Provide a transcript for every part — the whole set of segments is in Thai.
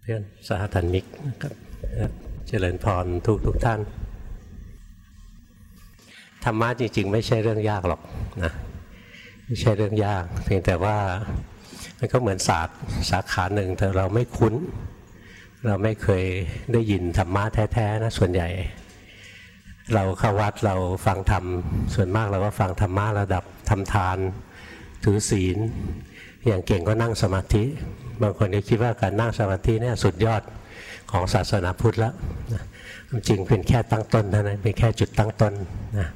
เพื่อนสาธันมิกนะครับเจริญพรทุกทุกท่าน ธรรมะจริง ๆ ไม่ใช่เรื่องยากหรอกนะไม่ใช่เรื่องยาก เพียงแต่ว่ามันก็เหมือนศาสตร์สาขาหนึ่งแต่เราไม่คุ้น เราไม่เคยได้ยินธรรมะแท้ๆนะส่วนใหญ่ เราเข้าวัดเราฟังธรรม ส่วนมากเราก็ฟังธรรมะระดับทำทานถือศีล อย่างเก่งก็นั่งสมาธิ บางคนก็คิดว่าการนั่งสมาธิเนี่ยสุดยอดของศาสนาพุทธแล้วจริงเป็นแค่ตั้งต้นเท่านั้นเป็นแค่จุดตั้งต้นนะ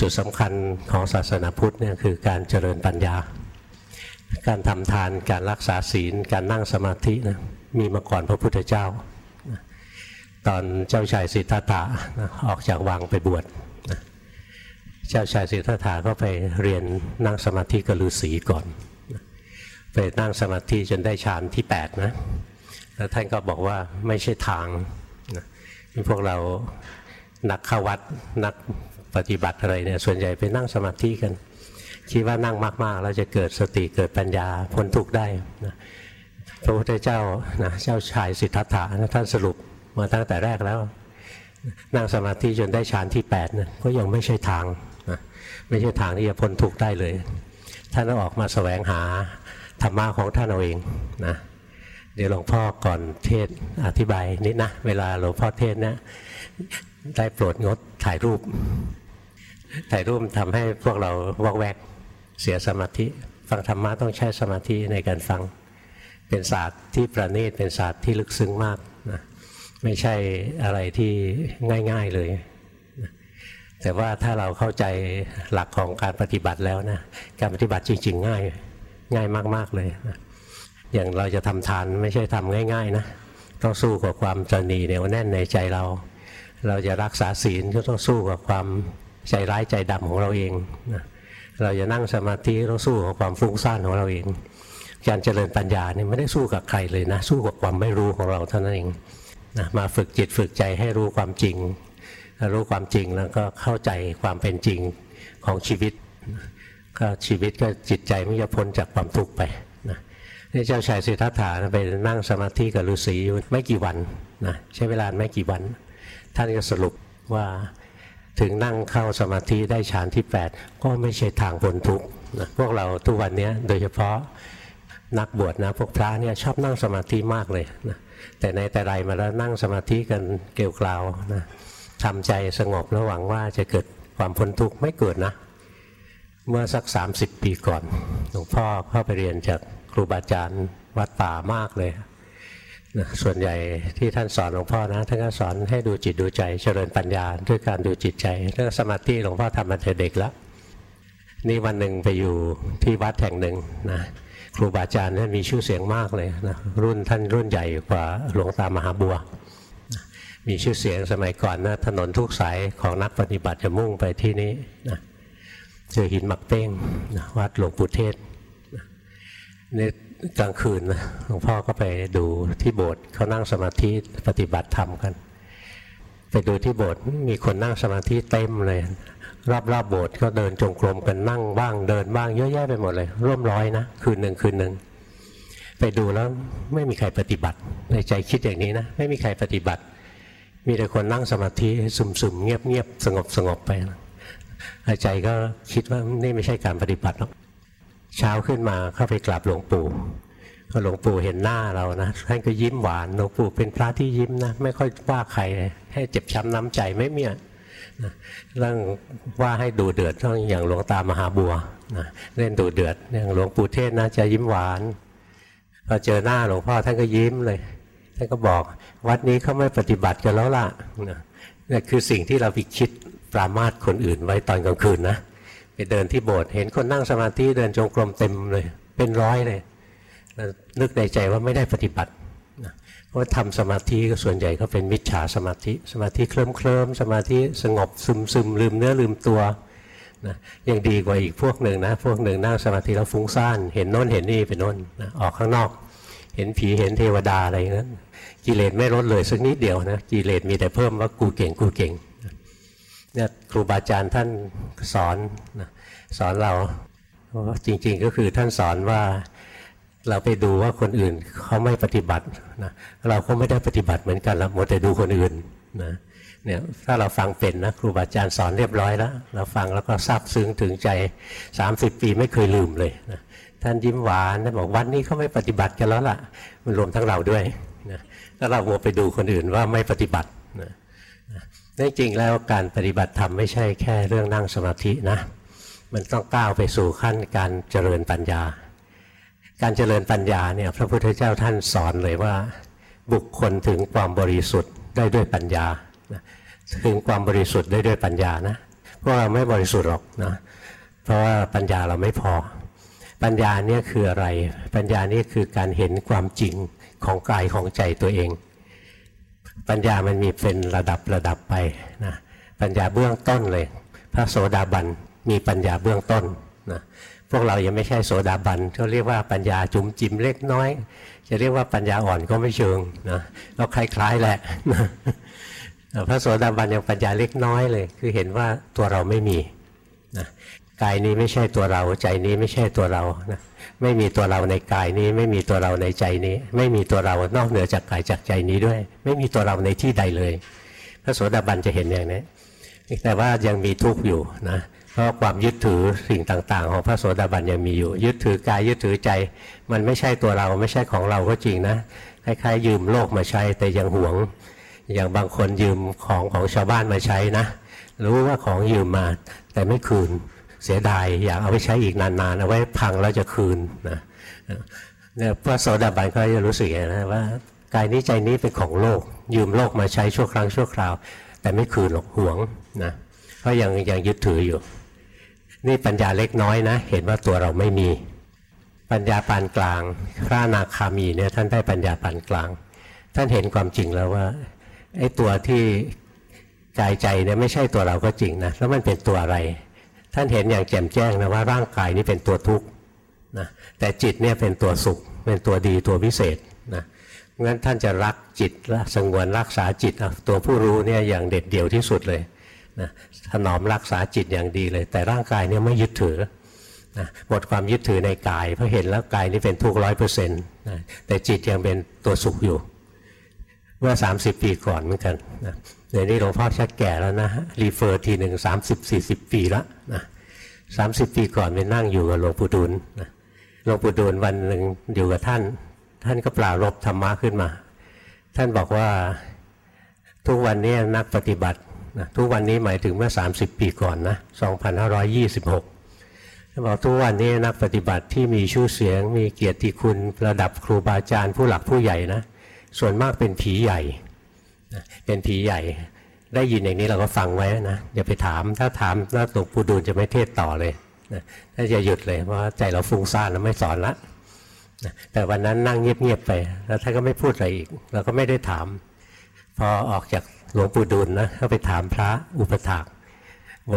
จุดสำคัญของศาสนาพุทธเนี่ยคือการเจริญปัญญา การทำทานการรักษาศีล การนั่งสมาธินะมีมาก่อนพระพุทธเจ้า ตอนเจ้าชายสิทธัตถะออกจากวังไปบวชเจ้าชายสิทธัตถะก็ไปเรียนนั่งสมาธิกับฤาษีก่อน ไปนั่งสมาธิจนได้ฌานที่ 8 นะ แล้วท่านก็บอกว่าไม่ใช่ทางนะพวกเรานักเข้าวัดนักปฏิบัติอะไรเนี่ยส่วนใหญ่ไปนั่งสมาธิกัน คิดว่านั่งมากๆเราจะเกิดสติเกิดปัญญาพ้นทุกข์ได้นะพระพุทธเจ้านะเจ้าชายสิทธัตถะนะท่านสรุปมาตั้งแต่แรกแล้ว นั่งสมาธิจนได้ฌานที่8นะก็ยังไม่ใช่ทางนะไม่ใช่ทางที่จะพ้นทุกข์ได้เลย ท่านอออกมาแสวงหา ธรรมะของท่านเอาเองนะเดี๋ยวหลวงพ่อก่อนเทศอธิบายนิดนะ เวลาหลวงพ่อเทศนะได้โปรดงดถ่ายรูป ถ่ายรูปทำให้พวกเราวอกแวกเสียสมาธิ ฟังธรรมะต้องใช้สมาธิในการฟัง เป็นศาสตร์ที่ประณีตเป็นศาสตร์ที่ลึกซึ้งมากนะไม่ใช่อะไรที่ง่าย ๆเลย แต่ว่าถ้าเราเข้าใจหลักของการปฏิบัติแล้วนะการปฏิบัติจริง ๆ ง่าย ง่ายมาก ๆเลยนะอย่างเราจะทำทานไม่ใช่ทำง่าย ๆ นะต้องสู้กับความจนีเหนียวแน่นในใจเรา เราจะรักษาศีลก็ต้องสู้กับความใจร้ายใจดำของเราเองนะเราจะนั่งสมาธิต้องสู้กับความฟุ้งซ่านของเราเอง การเจริญปัญญาเนี่ยไม่ได้สู้กับใครเลยนะ สู้กับความไม่รู้ของเราเท่านั้นเองนะมาฝึกจิตฝึกใจให้รู้ความจริง รู้ความจริงแล้วก็เข้าใจความเป็นจริงของชีวิต ก็ชีวิตก็จิตใจไม่จะพ้นจากความทุกข์ไปนี่เจ้าชายสิทธัตถะไปนั่งสมาธิกับฤาษีอยู่ไม่กี่วันนะใช้เวลาไม่กี่วัน ท่านก็สรุปว่าถึงนั่งเข้าสมาธิได้ฌานที่ 8 ก็ไม่ใช่ทางพ้นทุกข์นะพวกเราทุกวันนี้โดยเฉพาะนักบวชนะพวกพระเนี่ยชอบนั่งสมาธิมากเลยนะแต่ในแต่ไรมาแล้วนั่งสมาธิกันเกลียวกลาวนะทำใจสงบแล้วหวังว่าจะเกิดความพ้นทุกข์ไม่เกิดนะ เมื่อสัก 30 ปีก่อนหลวงพ่อเข้าไปเรียนจากครูบาอาจารย์วัดป่ามากเลยนะส่วนใหญ่ที่ท่านสอนหลวงพ่อนะท่านก็สอนให้ดูจิตดูใจเจริญปัญญาด้วยการดูจิตใจเรื่องสมาธิหลวงพ่อทำมาแต่เด็กแล้วนี่วันหนึ่งไปอยู่ที่วัดแห่งหนึ่งนะครูบาอาจารย์ท่านมีชื่อเสียงมากเลยนะรุ่นท่านรุ่นใหญ่กว่าหลวงตามหาบัว มีชื่อเสียงสมัยก่อนนะถนนทุกสายของนักปฏิบัติจะมุ่งไปที่นี้นะ เจอหินหมักเป้งนะวัดหลวงปู่เทศในกลางคืนนะหลวงพ่อก็ไปดูที่โบสถ์เขานั่งสมาธิปฏิบัติธรรมกัน ไปดูที่โบสถ์มีคนนั่งสมาธิเต็มเลยรอบๆบโบสถ์ก็เดินจงกรมกันนั่งบ้างเดินบ้างเยอะแยะไปหมดเลย ร่วมร้อยนะคืนหนึ่งคืนหนึ่งไปดูแล้วไม่มีใครปฏิบัติ ในใจคิดอย่างนี้นะไม่มีใครปฏิบัติ มีแต่คนนั่งสมาธิสุ่มๆเงียบๆสงบสงบไป ใจก็คิดว่านี่ไม่ใช่การปฏิบัติหรอกเช้าขึ้นมาเข้าไปกราบหลวงปู่พอหลวงปู่เห็นหน้าเรานะท่านก็ยิ้มหวานหลวงปู่เป็นพระที่ยิ้มนะไม่ค่อยว่าใครให้เจ็บช้ำน้ำใจไม่เมียนะเรื่องว่าให้ดูเดือดต้องอย่างหลวงตามหาบัวนะเล่นดูเดือดอย่างหลวงปู่เทศนะจะยิ้มหวานพอเจอหน้าหลวงพ่อท่านก็ยิ้มเลยท่านก็บอกวัดนี้เขาไม่ปฏิบัติกันแล้วล่ะนี่คือสิ่งที่เราไปคิด รามาสคนอื่นไว้ตอนกลางคืนนะไปเดินที่โบสถ์เห็นคนนั่งสมาธิเดินจงกรมเต็มเลย เป็นร้อยเลยนึกในใจว่าไม่ได้ปฏิบัติเพราะทำสมาธิก็ส่วนใหญ่ก็เป็นมิจฉาสมาธิ สมาธิเคลิ้มเคลิมสมาธิสงบซึมซึมลืมเนื้อลืมตัวนะยังดีกว่าอีกพวกหนึ่งนะ พวกหนึ่งนั่งสมาธิแล้วฟุ้งซ่าน เห็นโน้นเห็นนี่เป็นโน้นนะออกข้างนอก เห็นผีเห็นเทวดาอะไรนั้นกิเลสไม่ลดเลยสักนิดเดียวนะกิเลสมีแต่เพิ่มว่ากูเก่งกูเก่ง เนี่ยครูบาอาจารย์ท่านสอนนะสอนเราจริงๆก็คือท่านสอนว่าเราไปดูว่าคนอื่นเขาไม่ปฏิบัตินะเราก็ไม่ได้ปฏิบัติเหมือนกันเราหมดแต่ดูคนอื่นนะเนี่ยถ้าเราฟังเป็นนะครูบาอาจารย์สอนเรียบร้อยแล้ว เราฟังแล้วก็ซาบซึ้งถึงใจ 30 ปีไม่เคยลืมเลยนะท่านยิ้มหวานท่านบอกวันนี้เขาไม่ปฏิบัติกันแล้วล่ะ มันรวมทั้งเราด้วยนะถ้าเราโมไปดูคนอื่นว่าไม่ปฏิบัตินะ จริงแล้วการปฏิบัติธรรมไม่ใช่แค่เรื่องนั่งสมาธินะ มันต้องก้าวไปสู่ขั้นการเจริญปัญญา การเจริญปัญญาเนี่ยพระพุทธเจ้าท่านสอนเลยว่า บุคคลถึงความบริสุทธิ์ได้ด้วยปัญญา ถึงความบริสุทธิ์ได้ด้วยปัญญานะเพราะเราไม่บริสุทธิ์หรอกนะเพราะว่าปัญญาเราไม่พอ ปัญญาเนี่ยคืออะไร ปัญญานี่คือการเห็นความจริงของกายของใจตัวเอง ปัญญามันมีเป็นระดับระดับไปนะปัญญาเบื้องต้นเลย พระโสดาบันมีปัญญาเบื้องต้นนะพวกเรายังไม่ใช่โสดาบันก็เรียกว่าปัญญาจุ๋มจิ๋มเล็กน้อย จะเรียกว่าปัญญาอ่อนก็ไม่เชิงนะก็คล้ายๆแหละพระโสดาบันยังปัญญาเล็กน้อยเลย คือเห็นว่าตัวเราไม่มีนะกายนี้ไม่ใช่ตัวเรา ใจนี้ไม่ใช่ตัวเรานะ ไม่มีตัวเราในกายนี้ ไม่มีตัวเราในใจนี้ ไม่มีตัวเรานอกเหนือจากกายจากใจนี้ด้วย ไม่มีตัวเราในที่ใดเลย พระโสดาบันจะเห็นอย่างนี้แต่ว่ายังมีทุกข์อยู่นะเพราะความยึดถือสิ่งต่าง ๆ ของพระโสดาบันยังมีอยู่ ยึดถือกายยึดถือใจ มันไม่ใช่ตัวเราไม่ใช่ของเราก็จริงนะคล้ายๆยืมโลกมาใช้แต่ยังหวง อย่างบางคนยืมของของชาวบ้านมาใช้นะ รู้ว่าของยืมมาแต่ไม่คืน เสียดายอยากเอาไปใช้อีกนานๆเอาไว้พังแล้วจะคืนนะเนี่ยพระโสดาบันก็จะรู้สึกนะว่ากายนี้ใจนี้เป็นของโลก ยืมโลกมาใช้ชั่วครั้งชั่วคราว แต่ไม่คืนหรอกหวงนะเพราะยังยังยึดถืออยู่ นี่ปัญญาเล็กน้อยนะ เห็นว่าตัวเราไม่มี ปัญญาปานกลาง พระนาคามีเนี่ยท่านได้ปัญญาปานกลาง ท่านเห็นความจริงแล้วว่าไอ้ตัวที่กายใจเนี่ยไม่ใช่ตัวเราก็จริงนะแล้วมันเป็นตัวอะไร ท่านเห็นอย่างแจ่มแจ้งนะว่าร่างกายนี้เป็นตัวทุกข์นะแต่จิตเนี่ยเป็นตัวสุข เป็นตัวดีตัวพิเศษนะงั้นท่านจะรักจิตละสงวนรักษาจิตตัวผู้รู้เนี่ยอย่างเด็ดเดี่ยวที่สุดเลยนะถนอมรักษาจิตอย่างดีเลย แต่ร่างกายเนี่ยไม่ยึดถือนะหมดความยึดถือในกายเพราะเห็นแล้วกายนี้เป็นทุกข์ร้อยเปอร์เซ็นต์แต่จิตยังเป็นตัวสุขอยู่เมื่อ 30 ปีก่อนเหมือนกันนะ เดี๋ยวนี้หลวงพ่อชักแก่แล้วนะรีเฟอร์ทีหนึ่งสามสิบสี่สิบปีแล้วนะสามสิบปีก่อนไปนั่งอยู่กับหลวงปู่ดูลนะหลวงปู่ดูลวันหนึ่งอยู่กับท่าน ท่านก็ปลารบธรรมะขึ้นมา ท่านบอกว่าทุกวันนี้นักปฏิบัตินะทุกวันนี้หมายถึงเมื่อ 30 ปีก่อนนะ2526ท่านบอกทุกวันนี้นักปฏิบัติที่มีชื่อเสียง มีเกียรติคุณระดับครูบาอาจารย์ผู้หลักผู้ใหญ่นะส่วนมากเป็นผีใหญ่ เป็นผีใหญ่ได้ยินอย่างนี้เราก็ฟังไว้นะอย่าไปถามถ้าถามน้าหลวงปู่ดูลจะไม่เทศต่อเลยนะถ้าจะหยุดเลยเพราะใจเราฟุ้งซ่านแล้วไม่สอนละนะแต่วันนั้นนั่งเงียบๆไป แล้วท่านก็ไม่พูดอะไรอีก เราก็ไม่ได้ถาม พอออกจากหลวงปู่ดูลนะก็ไปถามพระอุปถาก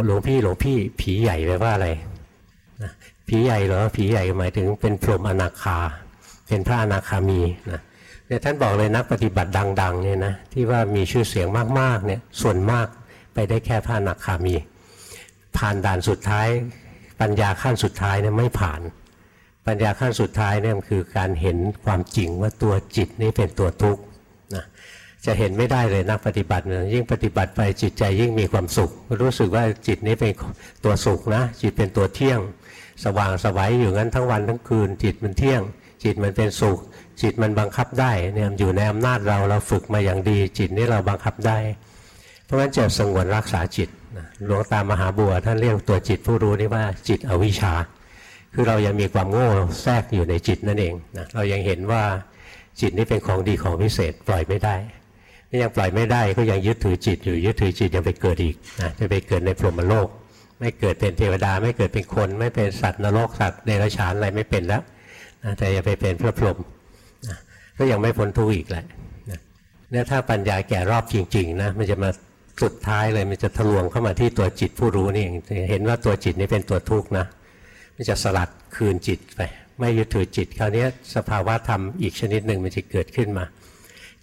หลวงพี่หลวงพี่ผีใหญ่แปลว่าอะไรนะผีใหญ่เหรอผีใหญ่หมายถึงเป็นพรหมอนาคา เป็นพระอนาคามีนะ เนี่ยท่านบอกเลยนักปฏิบัติดังๆเนี่ยนะที่ว่ามีชื่อเสียงมากๆเนี่ยส่วนมากไปได้แค่พระนักขามี ผ่านด่านสุดท้าย ปัญญาขั้นสุดท้ายเนี่ยไม่ผ่าน ปัญญาขั้นสุดท้ายเนี่ยคือการเห็นความจริงว่าตัวจิตนี้เป็นตัวทุกข์นะจะเห็นไม่ได้เลยนักปฏิบัติเนี่ยยิ่งปฏิบัติไปจิตใจยิ่งมีความสุข รู้สึกว่าจิตนี้เป็นตัวสุขนะจิตเป็นตัวเที่ยง สว่างสวัยอยู่งั้นทั้งวันทั้งคืน จิตมันเที่ยง จิตมันเป็นสุข จิตมันบังคับได้เนี่ยอยู่ในอำนาจเราเราฝึกมาอย่างดี จิตนี้เราบังคับได้ เพราะฉะนั้นจะสงวนรักษาจิตหลวงตามหาบัวท่านเรียกตัวจิตผู้รู้นี่ว่าจิตอวิชชา คือเรายังมีความโง่แทรกอยู่ในจิตนั่นเองนะเรายังเห็นว่าจิตนี้เป็นของดีของพิเศษปล่อยไม่ได้ยังปล่อยไม่ได้ก็ยังยึดถือจิตอยู่ยึดถือจิตยังไปเกิดอีกนะจะไปเกิดในพรหมโลก ไม่เกิดเป็นเทวดา ไม่เกิดเป็นคน ไม่เป็นสัตว์นรกสัตว์เดรัจฉานอะไรไม่เป็นแล้วนะแต่จะไปเป็นพระพรหม ก็ยังไม่พ้นทุกข์อีกแหละเนี่ยถ้าปัญญาแก่รอบจริงๆนะมันจะมาสุดท้ายเลยมันจะทะลวงเข้ามาที่ตัวจิตผู้รู้นี่เองเห็นว่าตัวจิตนี้เป็นตัวทุกข์นะมันจะสลัดคืนจิตไป ไม่ยึดถือจิตคราวนี้สภาวะธรรมอีกชนิดหนึ่งมันจะเกิดขึ้นมา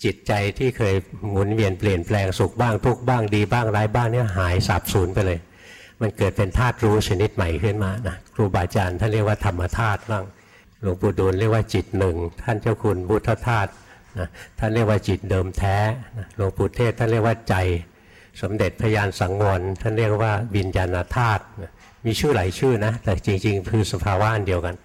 จิตใจที่เคยหมุนเวียนเปลี่ยนแปลงสุขบ้างทุกบ้างดีบ้างร้ายบ้างเนี่ยหายสาบสูญไปเลย มันเกิดเป็นธาตุรู้ชนิดใหม่ขึ้นมานะครูบาอาจารย์ท่านเรียกว่าธรรมธาตุบ้าง หลวงปู่ดูลเรียกว่าจิตหนึ่งท่านเจ้าคุณพุทธทาสนะท่านเรียกว่าจิตเดิมแท้หลวงปู่เทศท่านเรียกว่าใจ สมเด็จพยานสังวรท่านเรียกว่าวิญญาณธาตุมีชื่อหลายชื่อนะ แต่จริงๆ คือสภาวะอันเดียวกัน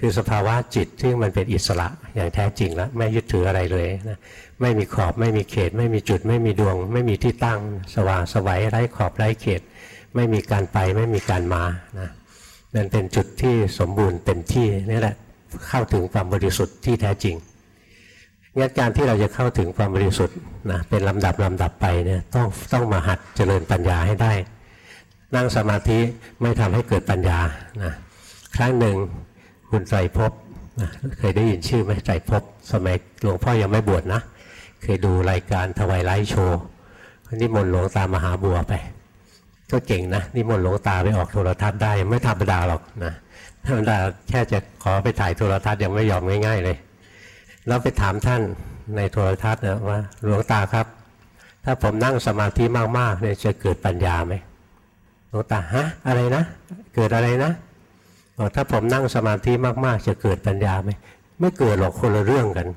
คือสภาวะจิตที่มันเป็นอิสระอย่างแท้จริงแล้วไม่ยึดถืออะไรเลยนะไม่มีขอบไม่มีเขต ไม่มีจุด ไม่มีดวง ไม่มีที่ตั้งสว่างสวัยไร้ขอบไร้เขต ไม่มีการไปไม่มีการมานะนั่นเป็นจุดที่สมบูรณ์เต็มที่นี่แหละ เข้าถึงความบริสุทธิ์ที่แท้จริงงั้นการที่เราจะเข้าถึงความบริสุทธิ์นะเป็นลำดับลำดับไปเนี่ยต้องต้องมาหัดเจริญปัญญาให้ได้ นั่งสมาธิไม่ทำให้เกิดปัญญานะครั้งหนึ่งคุณไตรภพนะเคยได้ยินชื่อไหมไตรภพสมัยหลวงพ่อยังไม่บวชนะ เคยดูรายการทวายไลท์โชว์นิมนต์หลวงตามหาบัวไป ก็เก่งนะนิมนต์หลวงตาไปออกโทรทัศน์ได้ไม่ธรรมดาหรอกนะ ธรรมดาแค่จะขอไปถ่ายโทรทัศน์ยังไม่ยอมง่ายๆเลย แล้วไปถามท่านในโทรทัศน์นะว่าหลวงตาครับ ถ้าผมนั่งสมาธิมากๆเนี่ยจะเกิดปัญญาไหมหลวงตาฮะอะไรนะ เกิดอะไรนะบอกถ้าผมนั่งสมาธิมากๆ จะเกิดปัญญาไหมไม่เกิดหรอกคนละเรื่องกัน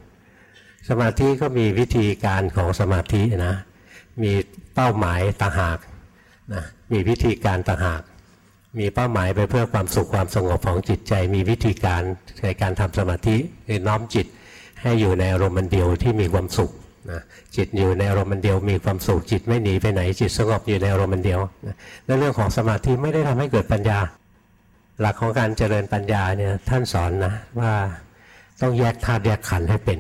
สมาธิก็มีวิธีการของสมาธินะ มีเป้าหมายต่างหากนะมีวิธีการต่างหาก มีเป้าหมายไปเพื่อความสุขความสงบของจิตใจ มีวิธีการในการทำสมาธิคือน้อมจิตให้อยู่ในอารมณ์เดียวที่มีความสุขนะจิตอยู่ในอารมณ์เดียวมีความสุขจิตไม่หนีไปไหน จิตสงบอยู่ในอารมณ์เดียวนะและเรื่องของสมาธิไม่ได้ทำให้เกิดปัญญา หลักของการเจริญปัญญาเนี่ยท่านสอนนะว่าต้องแยกธาตุแยกขันให้เป็น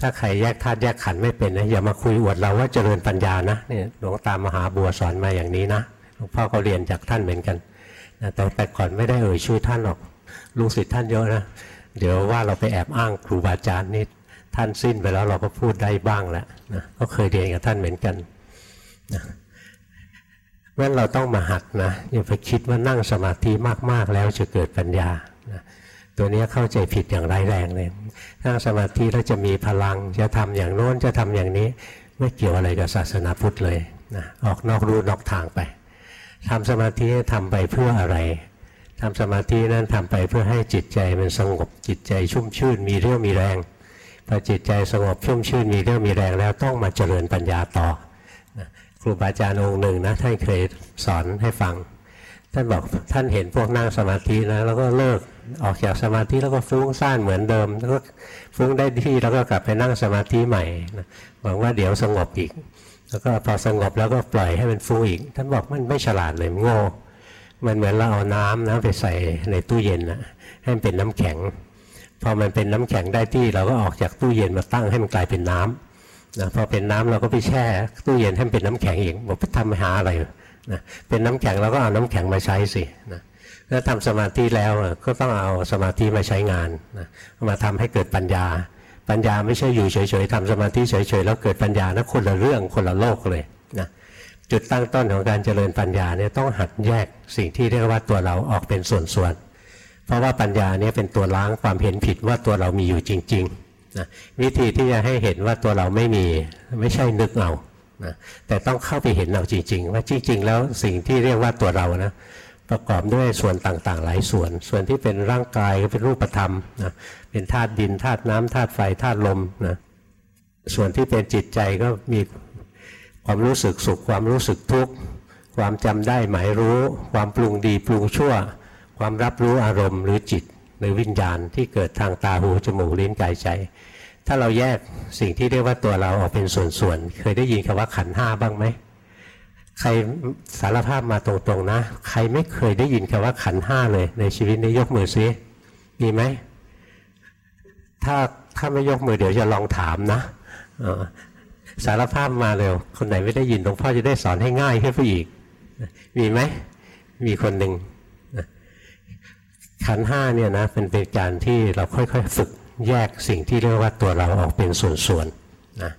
ถ้าใครแยกธาตุแยกขันไม่เป็นนะอย่ามาคุยอวดเราว่าเจริญปัญญานะนี่หลวงตามหาบัวสอนมาอย่างนี้นะหลวงพ่อก็เรียนจากท่านเหมือนกัน แต่แต่ก่อนไม่ได้เอ่ยชื่อท่านหรอกลูกศิษย์ท่านเยอะนะ เดี๋ยวว่าเราไปแอบอ้างครูบาอาจารย์นี่ท่านสิ้นไปแล้วเราก็พูดได้บ้างแล้วนะก็เคยเรียนกับท่านเหมือนกันนะเพราะเราต้องมาหัดนะอย่าไปคิดว่านั่งสมาธิมากๆแล้วจะเกิดปัญญานะตัวนี้เข้าใจผิดอย่างร้ายแรงเลยนั่งสมาธิแล้วจะมีพลังจะทำอย่างโน้นจะทำอย่างนี้ ไม่เกี่ยวอะไรกับศาสนาพุทธเลยนะออกนอกรูนอกทางไป ทำสมาธิทำไปเพื่ออะไรทำสมาธินั้นทำไปเพื่อให้จิตใจมันสงบจิตใจชุ่มชื่นมีเรี่ยวมีแรงพอจิตใจสงบชุ่มชื่นมีเรี่ยวมีแรงแล้วต้องมาเจริญปัญญาต่อครูบาอาจารย์องค์หนึ่งนะท่านเคยสอนให้ฟัง ท่านบอกท่านเห็นพวกนั่งสมาธินะแล้วก็เลิกออกจากสมาธิแล้วก็ฟุ้งซ่านเหมือนเดิม แล้วก็ฟุ้งได้ที่แล้วก็กลับไปนั่งสมาธิใหม่นะหวังว่าเดี๋ยวสงบอีก แล้วก็พอสงบแล้วก็ปล่อยให้มันฟุ้งอีก ท่านบอกมันไม่ฉลาดเลยโง่ มันเหมือนเราเอาน้ำนะไปใส่ในตู้เย็นนะให้มันเป็นน้ำแข็ง พอมันเป็นน้ำแข็งได้ที่เราก็ออกจากตู้เย็นมาตั้งให้มันกลายเป็นน้ำนะพอเป็นน้ำเราก็ไปแช่ตู้เย็นให้มันเป็นน้ำแข็งอีกบอกไปทำหาอะไรนะเป็นน้ำแข็งเราก็เอาน้ำแข็งมาใช้สินะแล้วทำสมาธิแล้วก็ต้องเอาสมาธิมาใช้งานนะมาทำให้เกิดปัญญา ปัญญาไม่ใช่อยู่เฉยๆทำสมาธิเฉยๆแล้วเกิดปัญญานะคนละเรื่องคนละโลกเลยนะจุดตั้งต้นของการเจริญปัญญาเนี่ยต้องหัดแยกสิ่งที่เรียกว่าตัวเราออกเป็นส่วนๆเพราะว่าปัญญาเนี่ยเป็นตัวล้างความเห็นผิดว่าตัวเรามีอยู่จริงๆนะวิธีที่จะให้เห็นว่าตัวเราไม่มีไม่ใช่นึกเอานะแต่ต้องเข้าไปเห็นเอาจริง ๆ ว่าจริง ๆ แล้วสิ่งที่เรียกว่าตัวเรานะประกอบด้วยส่วนต่างๆ หลายส่วน ส่วนที่เป็นร่างกายก็เป็นรูปธรรมนะ เป็นธาตุดินธาตุน้ำธาตุไฟธาตุลมนะส่วนที่เป็นจิตใจก็มีความรู้สึกสุขความรู้สึกทุกข์ความจำได้หมายรู้ ความปรุงดีปรุงชั่ว ความรับรู้อารมณ์หรือจิตหรือวิญญาณที่เกิดทางตาหูจมูกลิ้นกายใจ ถ้าเราแยกสิ่งที่เรียกว่าตัวเราออกเป็นส่วนๆเคยได้ยินคำว่าขันห้าบ้างไหมใครสารภาพมาตรงๆนะ ใครไม่เคยได้ยินคำว่าขันห้าเลย ในชีวิตนี้ยกมือซิมีไหม ถ้าถ้าไม่ยกมือเดี๋ยวจะลองถามนะสารภาพมาเร็ว คนไหนไม่ได้ยินหลวงพ่อจะได้สอนให้ง่ายขึ้นไปอีก มีไหม มีคนหนึ่งขันห้าเนี่ยนะเป็นเป็นการที่เราค่อยๆฝึกแยกสิ่งที่เรียกว่าตัวเราออกเป็นส่วนๆนะ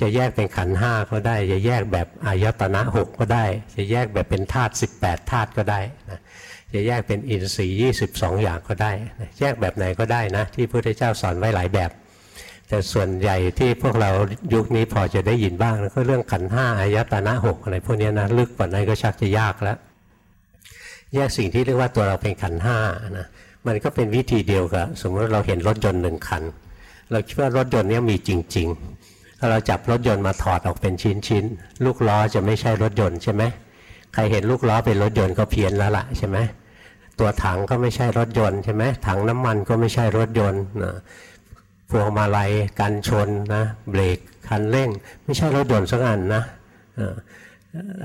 จะแยกเป็นขันห้าก็ได้ จะแยกแบบอายตนะหกก็ได้ จะแยกแบบเป็นธาตุสิบแปดธาตุก็ได้นะ จะแยกเป็นอินทรีย์ยี่สิบสองอย่างก็ได้ แยกแบบไหนก็ได้นะ ที่พระพุทธเจ้าสอนไว้หลายแบบ แต่ส่วนใหญ่ที่พวกเรายุคนี้พอจะได้ยินบ้างก็เรื่องขันห้าอายตนะหกอะไรพวกนี้นะลึกกว่านั้นก็ชักจะยากแล้วแยกสิ่งที่เรียกว่าตัวเราเป็นขันห้านะมันก็เป็นวิธีเดียวกับสมมติเราเห็นรถยนต์หนึ่งคัน เราคิดว่ารถยนต์นี้มีจริง ๆ ถ้าเราจับรถยนต์มาถอดออกเป็นชิ้นๆลูกล้อจะไม่ใช่รถยนต์ใช่ไหม ใครเห็นลูกล้อเป็นรถยนต์ก็เพี้ยนแล้วล่ะใช่ไหมตัวถังก็ไม่ใช่รถยนต์ใช่ไหมถังน้ำมันก็ไม่ใช่รถยนต์นะพวงมาลัยกันชนนะเบรกคันเร่ง ไม่ใช่รถยนต์สักอันนะ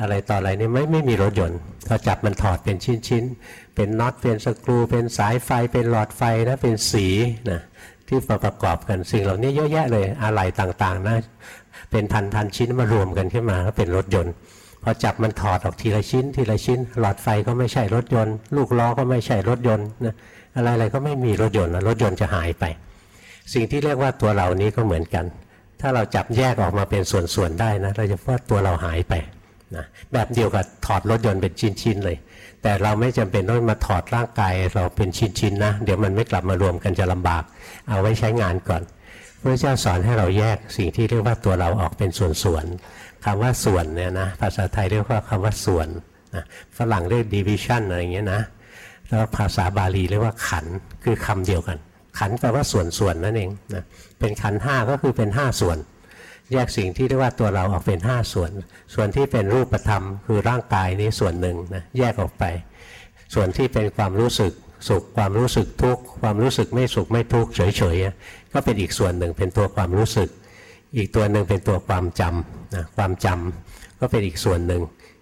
อะไรต่ออะไรนี่ไม่ไม่มีรถยนต์พอจับมันถอดเป็นชิ้นๆเป็นน็อตเป็นสกรูเป็นสายไฟเป็นหลอดไฟนะเป็นสีนะที่ประกอบกันสิ่งเหล่านี้เยอะแยะเลยอะไหล่ต่างๆนะเป็นพันพันชิ้นมารวมกันขึ้นมาแล้วเป็นรถยนต์ พอจับมันถอดออกทีละชิ้น ทีละชิ้น หลอดไฟก็ไม่ใช่รถยนต์ ลูกล้อก็ไม่ใช่รถยนต์นะอะไรๆก็ไม่มีรถยนต์นะรถยนต์จะหายไป สิ่งที่เรียกว่าตัวเรานี้ก็เหมือนกัน ถ้าเราจับแยกออกมาเป็นส่วนๆได้นะเราจะว่าตัวเราหายไปนะแบบเดียวกับถอดรถยนต์เป็นชิ้นๆเลย แต่เราไม่จำเป็นต้องมาถอดร่างกายเราเป็นชิ้นๆนะ เดี๋ยวมันไม่กลับมารวมกันจะลำบาก เอาไว้ใช้งานก่อน พระเจ้าสอนให้เราแยกสิ่งที่เรียกว่าตัวเราออกเป็นส่วนๆคำว่าส่วนเนี่ยนะภาษาไทยเรียกว่าคำว่าส่วนนะฝรั่งเรียก division อะไรอย่างเงี้ยนะแล้วภาษาบาลีเรียกว่าขันคือคำเดียวกัน ขันแปลว่าส่วนส่วนนั่นเองนะเป็นขันห้าก็คือเป็นห้าส่วน แยกสิ่งที่เรียกว่าตัวเราออกเป็นห้าส่วน ส่วนที่เป็นรูปธรรม คือร่างกายนี้ส่วนหนึ่งนะแยกออกไป ส่วนที่เป็นความรู้สึก สุขความรู้สึกทุกข์ความรู้สึกไม่สุขไม่ทุกข์เฉยๆก็เป็นอีกส่วนหนึ่งเป็นตัวความรู้สึก อีกตัวหนึ่งเป็นตัวความจำนะความจำก็เป็นอีกส่วนหนึ่ง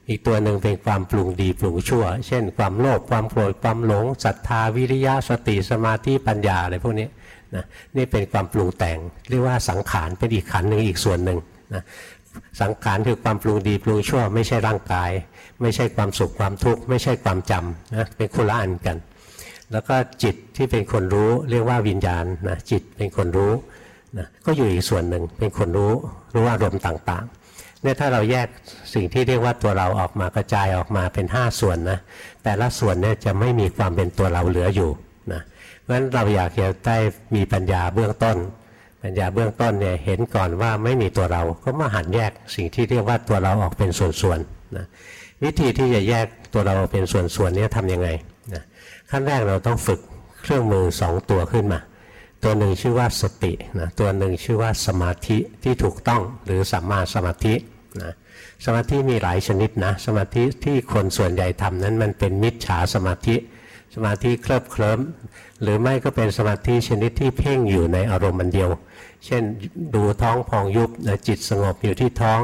อีกตัวหนึ่งเป็นความปรุงดีปรุงชั่ว เช่น ความโลภความโกรธความหลงศรัทธาวิริยะสติสมาธิปัญญาอะไรพวกนี้นะนี่เป็นความปรุงแต่ง เรียกว่าสังขารเป็นอีกขันหนึ่งอีกส่วนหนึ่งนะสังขารคือความปรุงดีปรุงชั่ว ไม่ใช่ร่างกาย ไม่ใช่ความสุขความทุกข์ไม่ใช่ความจำนะเป็นคนละอันกัน แล้วก็จิตที่เป็นคนรู้เรียกว่าวิญญาณนะจิตเป็นคนรู้นะก็อยู่อีกส่วนหนึ่งเป็นคนรู้รู้อารมณ์ต่างๆเนี่ยถ้าเราแยกสิ่งที่เรียกว่าตัวเราออกมากระจายออกมาเป็น 5 ส่วนนะแต่ละส่วนเนี่ยจะไม่มีความเป็นตัวเราเหลืออยู่นะเพราะฉะนั้นเราอยากจะได้มีปัญญาเบื้องต้น ปัญญาเบื้องต้นเนี่ยเห็นก่อนว่าไม่มีตัวเราก็มาหันแยกสิ่งที่เรียกว่าตัวเราออกเป็นส่วนๆนะวิธีที่จะแยกตัวเราเป็นส่วนๆนี้ทำยังไง ขั้นแรกเราต้องฝึกเครื่องมือสองตัวขึ้นมา ตัวหนึ่งชื่อว่าสตินะตัวหนึ่งชื่อว่าสมาธิที่ถูกต้องหรือสัมมาสมาธินะสมาธิมีหลายชนิดนะ สมาธิที่คนส่วนใหญ่ทำนั้นมันเป็นมิจฉาสมาธิ สมาธิเคลิบเคลิ้มหรือไม่ก็เป็นสมาธิชนิดที่เพ่งอยู่ในอารมณ์มันเดียว เช่นดูท้องพองยุบจิตสงบอยู่ที่ท้อง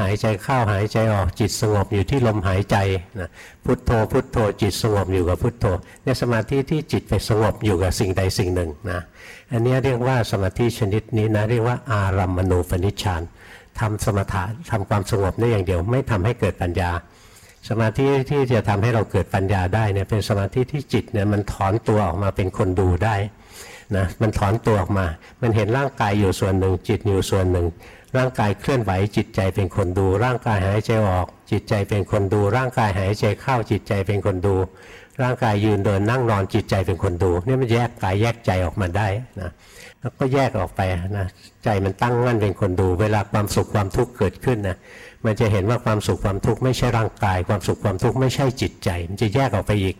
หายใจเข้าหายใจออกจิตสงบอยู่ที่ลมหายใจนะพุทโธพุทโธจิตสงบอยู่กับพุทโธเนี่ยสมาธิที่จิตไปสงบอยู่กับสิ่งใดสิ่งหนึ่งนะอันนี้เรียกว่าสมาธิชนิดนี้นะเรียกว่าอารัมมณูปนิชฌานทำสมถะทำความสงบได้อย่างเดียว ไม่ทำให้เกิดปัญญา สมาธิที่จะทำให้เราเกิดปัญญาได้เนี่ยเป็นสมาธิที่จิตเนี่ยมันถอนตัวออกมาเป็นคนดูได้นะมันถอนตัวออกมา มันเห็นร่างกายอยู่ส่วนหนึ่ง จิตอยู่ส่วนหนึ่ง ร่างกายเคลื่อนไหวจิตใจเป็นคนดู ร่างกายหายใจออก จิตใจเป็นคนดู ร่างกายหายใจเข้าจิตใจเป็นคนดู ร่างกายยืนเดินนั่งนอนจิตใจเป็นคนดูนี่มันแยกกายแยกใจออกมาได้นะแล้วก็แยกออกไปนะใจมันตั้งมั่นเป็นคนดู เวลาความสุขความทุกข์เกิดขึ้นนะ มันจะเห็นว่าความสุขความทุกข์ไม่ใช่ร่างกาย ความสุขความทุกข์ไม่ใช่จิตใจ มันจะแยกออกไปอีก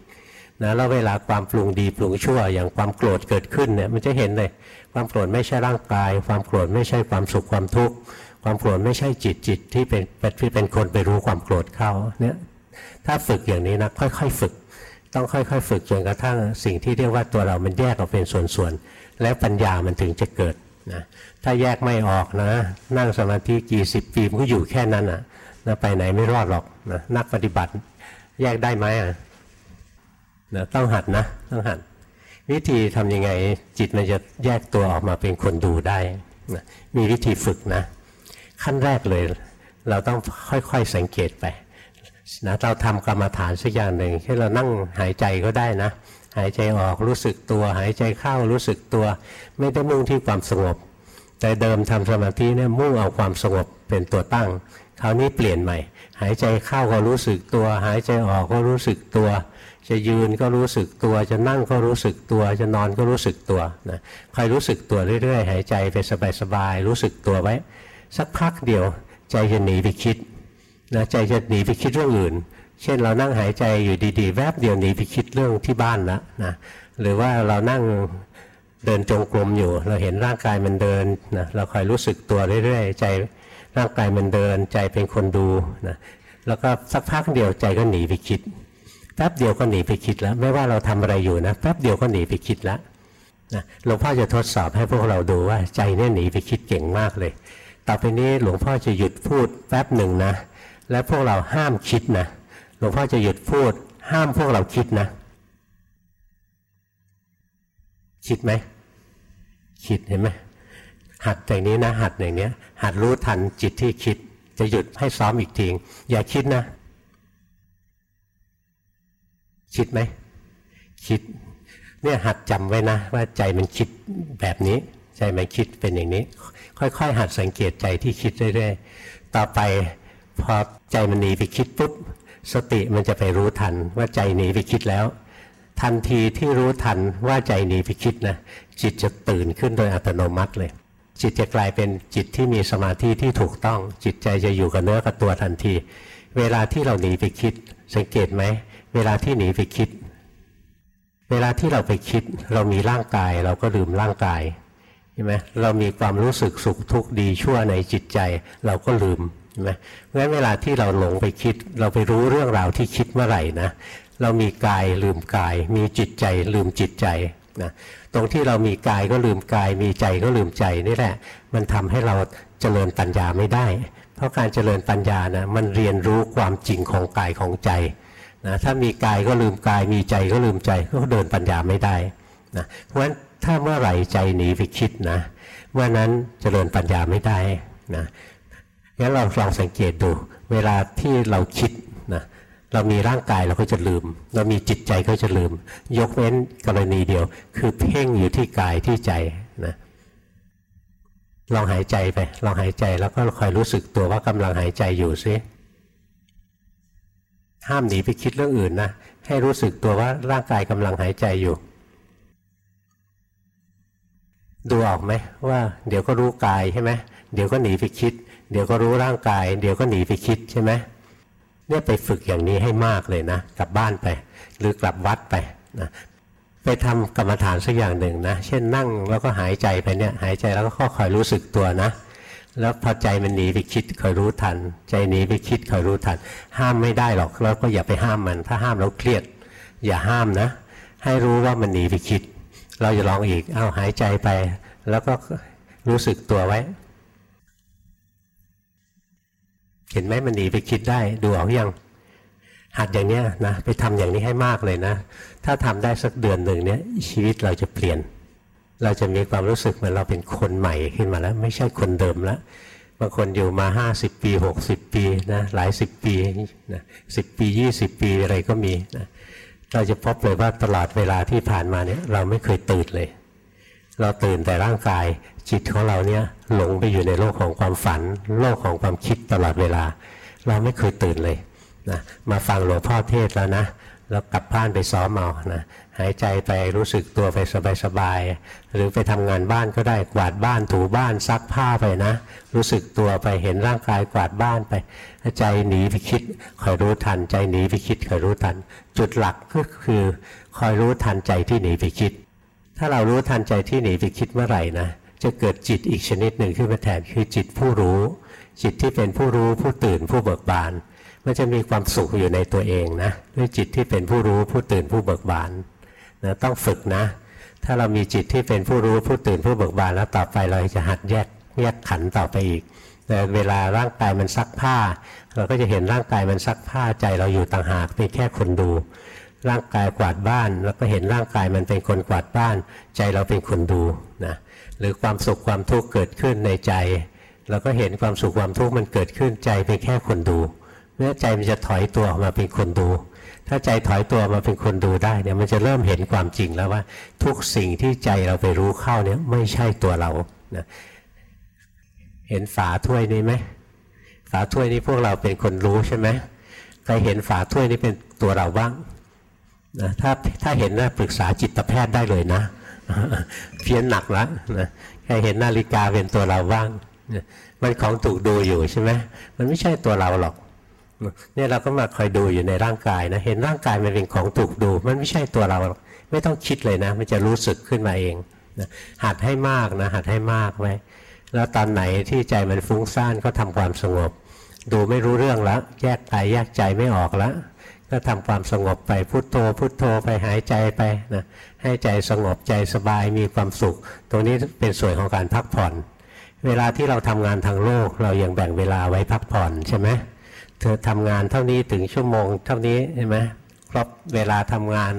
นะแล้วเวลาความปรุงดีปรุงชั่วอย่างความโกรธเกิดขึ้นเนี่ยมันจะเห็นเลยความโกรธไม่ใช่ร่างกาย ความโกรธไม่ใช่ความสุขความทุกข์ความโกรธไม่ใช่จิตจิตที่เป็นที่เป็นคนไปรู้ความโกรธเข้าเนี่ยถ้าฝึกอย่างนี้นะค่อยๆฝึก ต้องค่อยๆ ฝึกจนกระทั่งสิ่งที่เรียกว่าตัวเรามันแยกออกเป็นส่วนๆแล้วปัญญามันถึงจะเกิดนะ ถ้าแยกไม่ออกนะ นั่งสมาธิกี่สิบปีมันก็อยู่แค่นั้นอะนะไปไหนไม่รอดหรอกนะนักปฏิบัติแยกได้ไหมอะนะต้องหัดนะ ต้องหัด วิธีทำยังไงจิตมันจะแยกตัวออกมาเป็นคนดูได้นะมีวิธีฝึกนะ ขั้นแรกเลย เราต้องค่อยๆสังเกตไปนะเราทำกรรมฐานสักอย่างหนึ่งที่เรานั่งหายใจก็ได้นะ หายใจออกรู้สึกตัว หายใจเข้ารู้สึกตัว ไม่ได้มุ่งที่ความสงบ แต่เดิมทำสมาธิเนี่ยมุ่งเอาความสงบเป็นตัวตั้ง คราวนี้เปลี่ยนใหม่ หายใจเข้าก็รู้สึกตัว หายใจออกก็รู้สึกตัว จะยืนก็รู้สึกตัว จะนั่งก็รู้สึกตัว จะนอนก็รู้สึกตัวนะคอยรู้สึกตัวเรื่อยๆ หายใจไปสบายๆรู้สึกตัวไว้ สักพักเดียวใจจะหนีไปคิดนะใจจะหนีไปคิดเรื่องอื่น เช่นเรานั่งหายใจอยู่ดีๆ แวบเดียวหนีไปคิดเรื่องที่บ้านละนะหรือว่าเรานั่ง เดินจงกรมอยู่ เราเห็นร่างกายมันเดินนะเราคอยรู้สึกตัวเรื่อยๆ ใจร่างกายมันเดินใจเป็นคนดูนะแล้วก็สักพักเดียวใจก็หนีไปคิดแป๊บเดียวก็หนีไปคิดแล้ว ไม่ว่าเราทำอะไรอยู่นะแป๊บเดียวก็หนีไปคิดแล้วนะหลวงพ่อจะทดสอบให้พวกเราดูว่าใจเนี่ยหนีไปคิดเก่งมากเลย ต่อไปนี้หลวงพ่อจะหยุดพูดแป๊บหนึ่งนะ และพวกเราห้ามคิดนะ หลวงพ่อจะหยุดพูด ห้ามพวกเราคิดนะ คิดไหมคิดเห็นไหมหัดอย่างนี้นะหัดอย่างนี้หัดรู้ทันจิตที่คิด จะหยุดให้ซ้อมอีกทีอย่าคิดนะ คิดไหมคิด เนี่ยหัดจำไว้นะ ว่าใจมันคิดแบบนี้ ใจมันคิดเป็นอย่างนี้ ค่อยๆ หัดสังเกตใจที่คิดเรื่อยๆต่อไปพอใจมันหนีไปคิดปุ๊บสติมันจะไปรู้ทันว่าใจหนีไปคิดแล้ว ทันทีที่รู้ทันว่าใจหนีไปคิดนะจิตจะตื่นขึ้นโดยอัตโนมัติเลย จิตจะกลายเป็นจิตที่มีสมาธิที่ถูกต้อง จิตใจจะอยู่กับเนื้อกับตัวทันที เวลาที่เราหนีไปคิด สังเกตไหมเวลาที่หนีไปคิด เวลาที่เราไปคิด เรามีร่างกายเราก็ลืมร่างกายใช่ไหมเรามีความรู้สึกสุขทุกข์ดีชั่วในจิตใจ เราก็ลืมใช่ไหมเพราะฉะนั้นเวลาที่เราหลงไปคิด เราไปรู้เรื่องราวที่คิดเมื่อไหร่นะ เรามีกายลืมกาย มีจิตใจลืมจิตใจนะตรงที่เรามีกายก็ลืมกาย มีใจก็ลืมใจนี่แหละ มันทำให้เราเจริญปัญญาไม่ได้ เพราะการเจริญปัญญานะมันเรียนรู้ความจริงของกายของใจนะถ้ามีกายก็ลืมกาย มีใจก็ลืมใจก็เดินปัญญาไม่ได้นะเพราะฉะนั้นถ้าเมื่อไหร่ใจหนีไปคิดนะเมื่อนั้นเจริญปัญญาไม่ได้นะงั้นเราลองสังเกตดู เวลาที่เราคิด เรามีร่างกายเราก็จะลืม เรามีจิตใจก็จะลืม ยกเว้นกรณีเดียว คือเพ่งอยู่ที่กายที่ใจนะลองหายใจไปลองหายใจแล้วก็คอยรู้สึกตัวว่ากำลังหายใจอยู่ซิห้ามหนีไปคิดเรื่องอื่นนะให้รู้สึกตัวว่าร่างกายกำลังหายใจอยู่ ดูออกไหมว่า เดี๋ยวก็รู้กายใช่ไหมเดี๋ยวก็หนีไปคิด เดี๋ยวก็รู้ร่างกาย เดี๋ยวก็หนีไปคิดใช่ไหม เนี่ยไปฝึกอย่างนี้ให้มากเลยนะ กลับบ้านไป หรือกลับวัดไปนะไปทำกรรมฐานสักอย่างหนึ่งนะ เช่นนั่งแล้วก็หายใจไปเนี่ยหายใจแล้วก็คอยรู้สึกตัวนะ แล้วพอใจมันหนีไปคิดคอยรู้ทัน ใจหนีไปคิดคอยรู้ทัน ห้ามไม่ได้หรอกแล้วก็อย่าไปห้ามมัน ถ้าห้ามแล้วเครียด อย่าห้ามนะ ให้รู้ว่ามันหนีไปคิด เราจะลองอีกเอาหายใจไป แล้วก็รู้สึกตัวไว้ เห็นไหมมันหนีไปคิดได้ดูออกอยังหัดอย่างเนี้ยนะไปทำอย่างนี้ให้มากเลยนะ ถ้าทำได้สักเดือนหนึ่งเนี้ยชีวิตเราจะเปลี่ยน เราจะมีความรู้สึกเหมือนเราเป็นคนใหม่ขึ้นมาแล้ว ไม่ใช่คนเดิมแล้วบางคนอยู่มา 50 ปี 60 ปีนะหลายสิบปีนะสิปี 20 ปีอะไรก็มีนะเราจะพบเลยว่าตลอดเวลาที่ผ่านมาเนี่ยเราไม่เคยตื่นเลย เราตื่นแต่ร่างกาย จิตของเราเนี่ยหลงไปอยู่ในโลกของความฝัน โลกของความคิดตลอดเวลา เราไม่เคยตื่นเลยนะมาฟังหลวงพ่อเทศแล้วนะแล้วกลับบ้านไปซ้อมเอานะหายใจไปรู้สึกตัวไปสบายๆหรือไปทำงานบ้านก็ได้กวาดบ้านถูบ้านซักผ้าไปนะ รู้สึกตัวไปเห็นร่างกายกวาดบ้านไป ใจหนีไปคิดคอยรู้ทัน ใจหนีไปคิดคอยรู้ทัน จุดหลักก็คือคอยรู้ทันใจที่หนีไปคิด ถ้าเรารู้ทันใจที่หนีไปคิดเมื่อไหร่นะ จะเกิดจิตอีกชนิดหนึ่งขึ้นมาแทนคือจิตผู้รู้ จิตที่เป็นผู้รู้ผู้ตื่นผู้เบิกบาน มันจะมีความสุขอยู่ในตัวเองนะด้วยจิตที่เป็นผู้รู้ผู้ตื่นผู้เบิกบานนะต้องฝึกนะ ถ้าเรามีจิตที่เป็นผู้รู้ผู้ตื่นผู้เบิกบานแล้วต่อไปเราจะหัดแยกแยกขันต่อไปอีกแต่เวลาร่างกายมันซักผ้า เราก็จะเห็นร่างกายมันซักผ้าใจเราอยู่ต่างหากเป็นแค่คนดู ร่างกายกวาดบ้าน แล้วก็เห็นร่างกายมันเป็นคนกวาดบ้าน ใจเราเป็นคนดูนะ หรือความสุขความทุกข์เกิดขึ้นในใจเราก็เห็นความสุขความทุกข์มันเกิดขึ้นใจเป็นแค่คนดูเมื่อใจมันจะถอยตัวออกมาเป็นคนดู ถ้าใจถอยตัวมาเป็นคนดูได้เนี่ยมันจะเริ่มเห็นความจริงแล้วว่า ทุกสิ่งที่ใจเราไปรู้เข้าเนี่ยไม่ใช่ตัวเรานะเห็นฝาถ้วยนี้ไหมฝาถ้วยนี้พวกเราเป็นคนรู้ใช่ไหมใครเห็นฝาถ้วยนี้เป็นตัวเราบ้างนะถ้าถ้าเห็นนะปรึกษาจิตแพทย์ได้เลยนะ เพี้ยนหนักแล้วนะใครเห็นนาฬิกาเป็นตัวเราบ้างมันของถูกดูอยู่ใช่ไหมมันไม่ใช่ตัวเราหรอกเนี่ยเราก็มาคอยดูอยู่ในร่างกายนะเห็นร่างกายมันเป็นของถูกดู มันไม่ใช่ตัวเราไม่ต้องคิดเลยนะ มันจะรู้สึกขึ้นมาเองนะหัดให้มากนะหัดให้มากไว้แล้วตอนไหนที่ใจมันฟุ้งซ่านก็ทำความสงบ ดูไม่รู้เรื่องแล้วแยกกายแยกใจไม่ออกแล้ว ก็ทำความสงบไปพุโทโธ พุโทโธไปหายใจไปนะให้ใจสงบใจสบายมีความสุข ตรงนี้เป็นส่วนของการพักผ่อน เวลาที่เราทำงานทางโลก เรายังแบ่งเวลาไว้พักผ่อนใช่ไหมเธอทำงานเท่านี้ถึงชั่วโมง เท่านี้ใช่ไหมครบเวลาทำงาน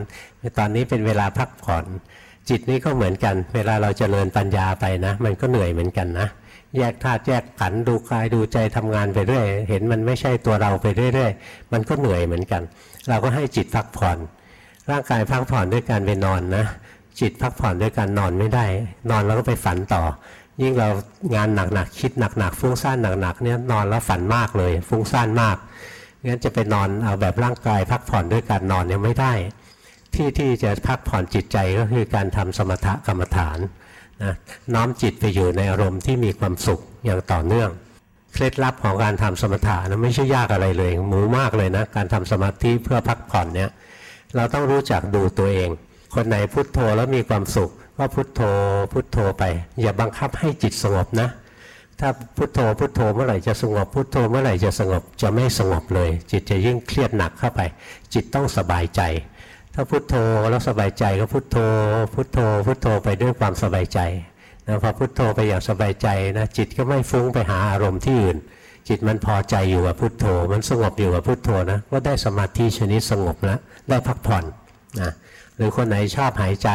ตอนนี้เป็นเวลาพักผ่อน จิตนี้ก็เหมือนกัน เวลาเราจเจริญปัญญาไปนะ มันก็เหนื่อยเหมือนกันนะ แยกธาตุแยกขันดูกายดูใจทำงานไปเรื่อยเห็นมันไม่ใช่ตัวเราไปเรื่อยๆมันก็เหนื่อยเหมือนกัน เราก็ให้จิตพักผ่อน ร่างกายพักผ่อนด้วยการไปนอนนะ จิตพักผ่อนด้วยการนอนไม่ได้ นอนแล้วก็ไปฝันต่อ ยิ่งเรางานหนักๆคิดหนักๆฟุ้งซ่านหนักๆเนี่ยนอนแล้วฝันมากเลย ฟุ้งซ่านมากงั้นจะไปนอนเอาแบบร่างกายพักผ่อนด้วยการนอนเนี่ยไม่ได้ ที่ที่จะพักผ่อนจิตใจก็คือการทำสมถกรรมฐาน นะน้อมจิตไปอยู่ในอารมณ์ที่มีความสุขอย่างต่อเนื่องเคล็ดลับของการทำสมถะนะไม่ใช่ยากอะไรเลยหมูมากเลยนะการทำสมาธิเพื่อพักผ่อนเนี่ยเราต้องรู้จักดูตัวเอง คนไหนพุโทโธแล้วมีความสุข ก็พุโทโธพุโทโธไป อย่าบังคับให้จิตสงบนะ ถ้าพุโทโธพุโทโธเมื่อไหร่จะสงบพุโทโธเมื่อไหร่จะสงบจะไม่สงบเลย จิตจะยิ่งเครียดหนักเข้าไป จิตต้องสบายใจ ถ้าพุโทโธแล้วสบายใจก็พุโทโธ พุโทโธ พุโทโธไปด้วยความสบายใจนะพอพุโทโธไปอย่างสบายใจนะจิตก็ไม่ฟุ้งไปหาอารมณ์ที่อื่น จิตมันพอใจอยู่กับพุโทโธ มันสงบอยู่กับพุโทโธนะก็ได้สมาธิชนิดสงบแล้วได้พักผ่อนนะหรือคนไหนชอบหายใจ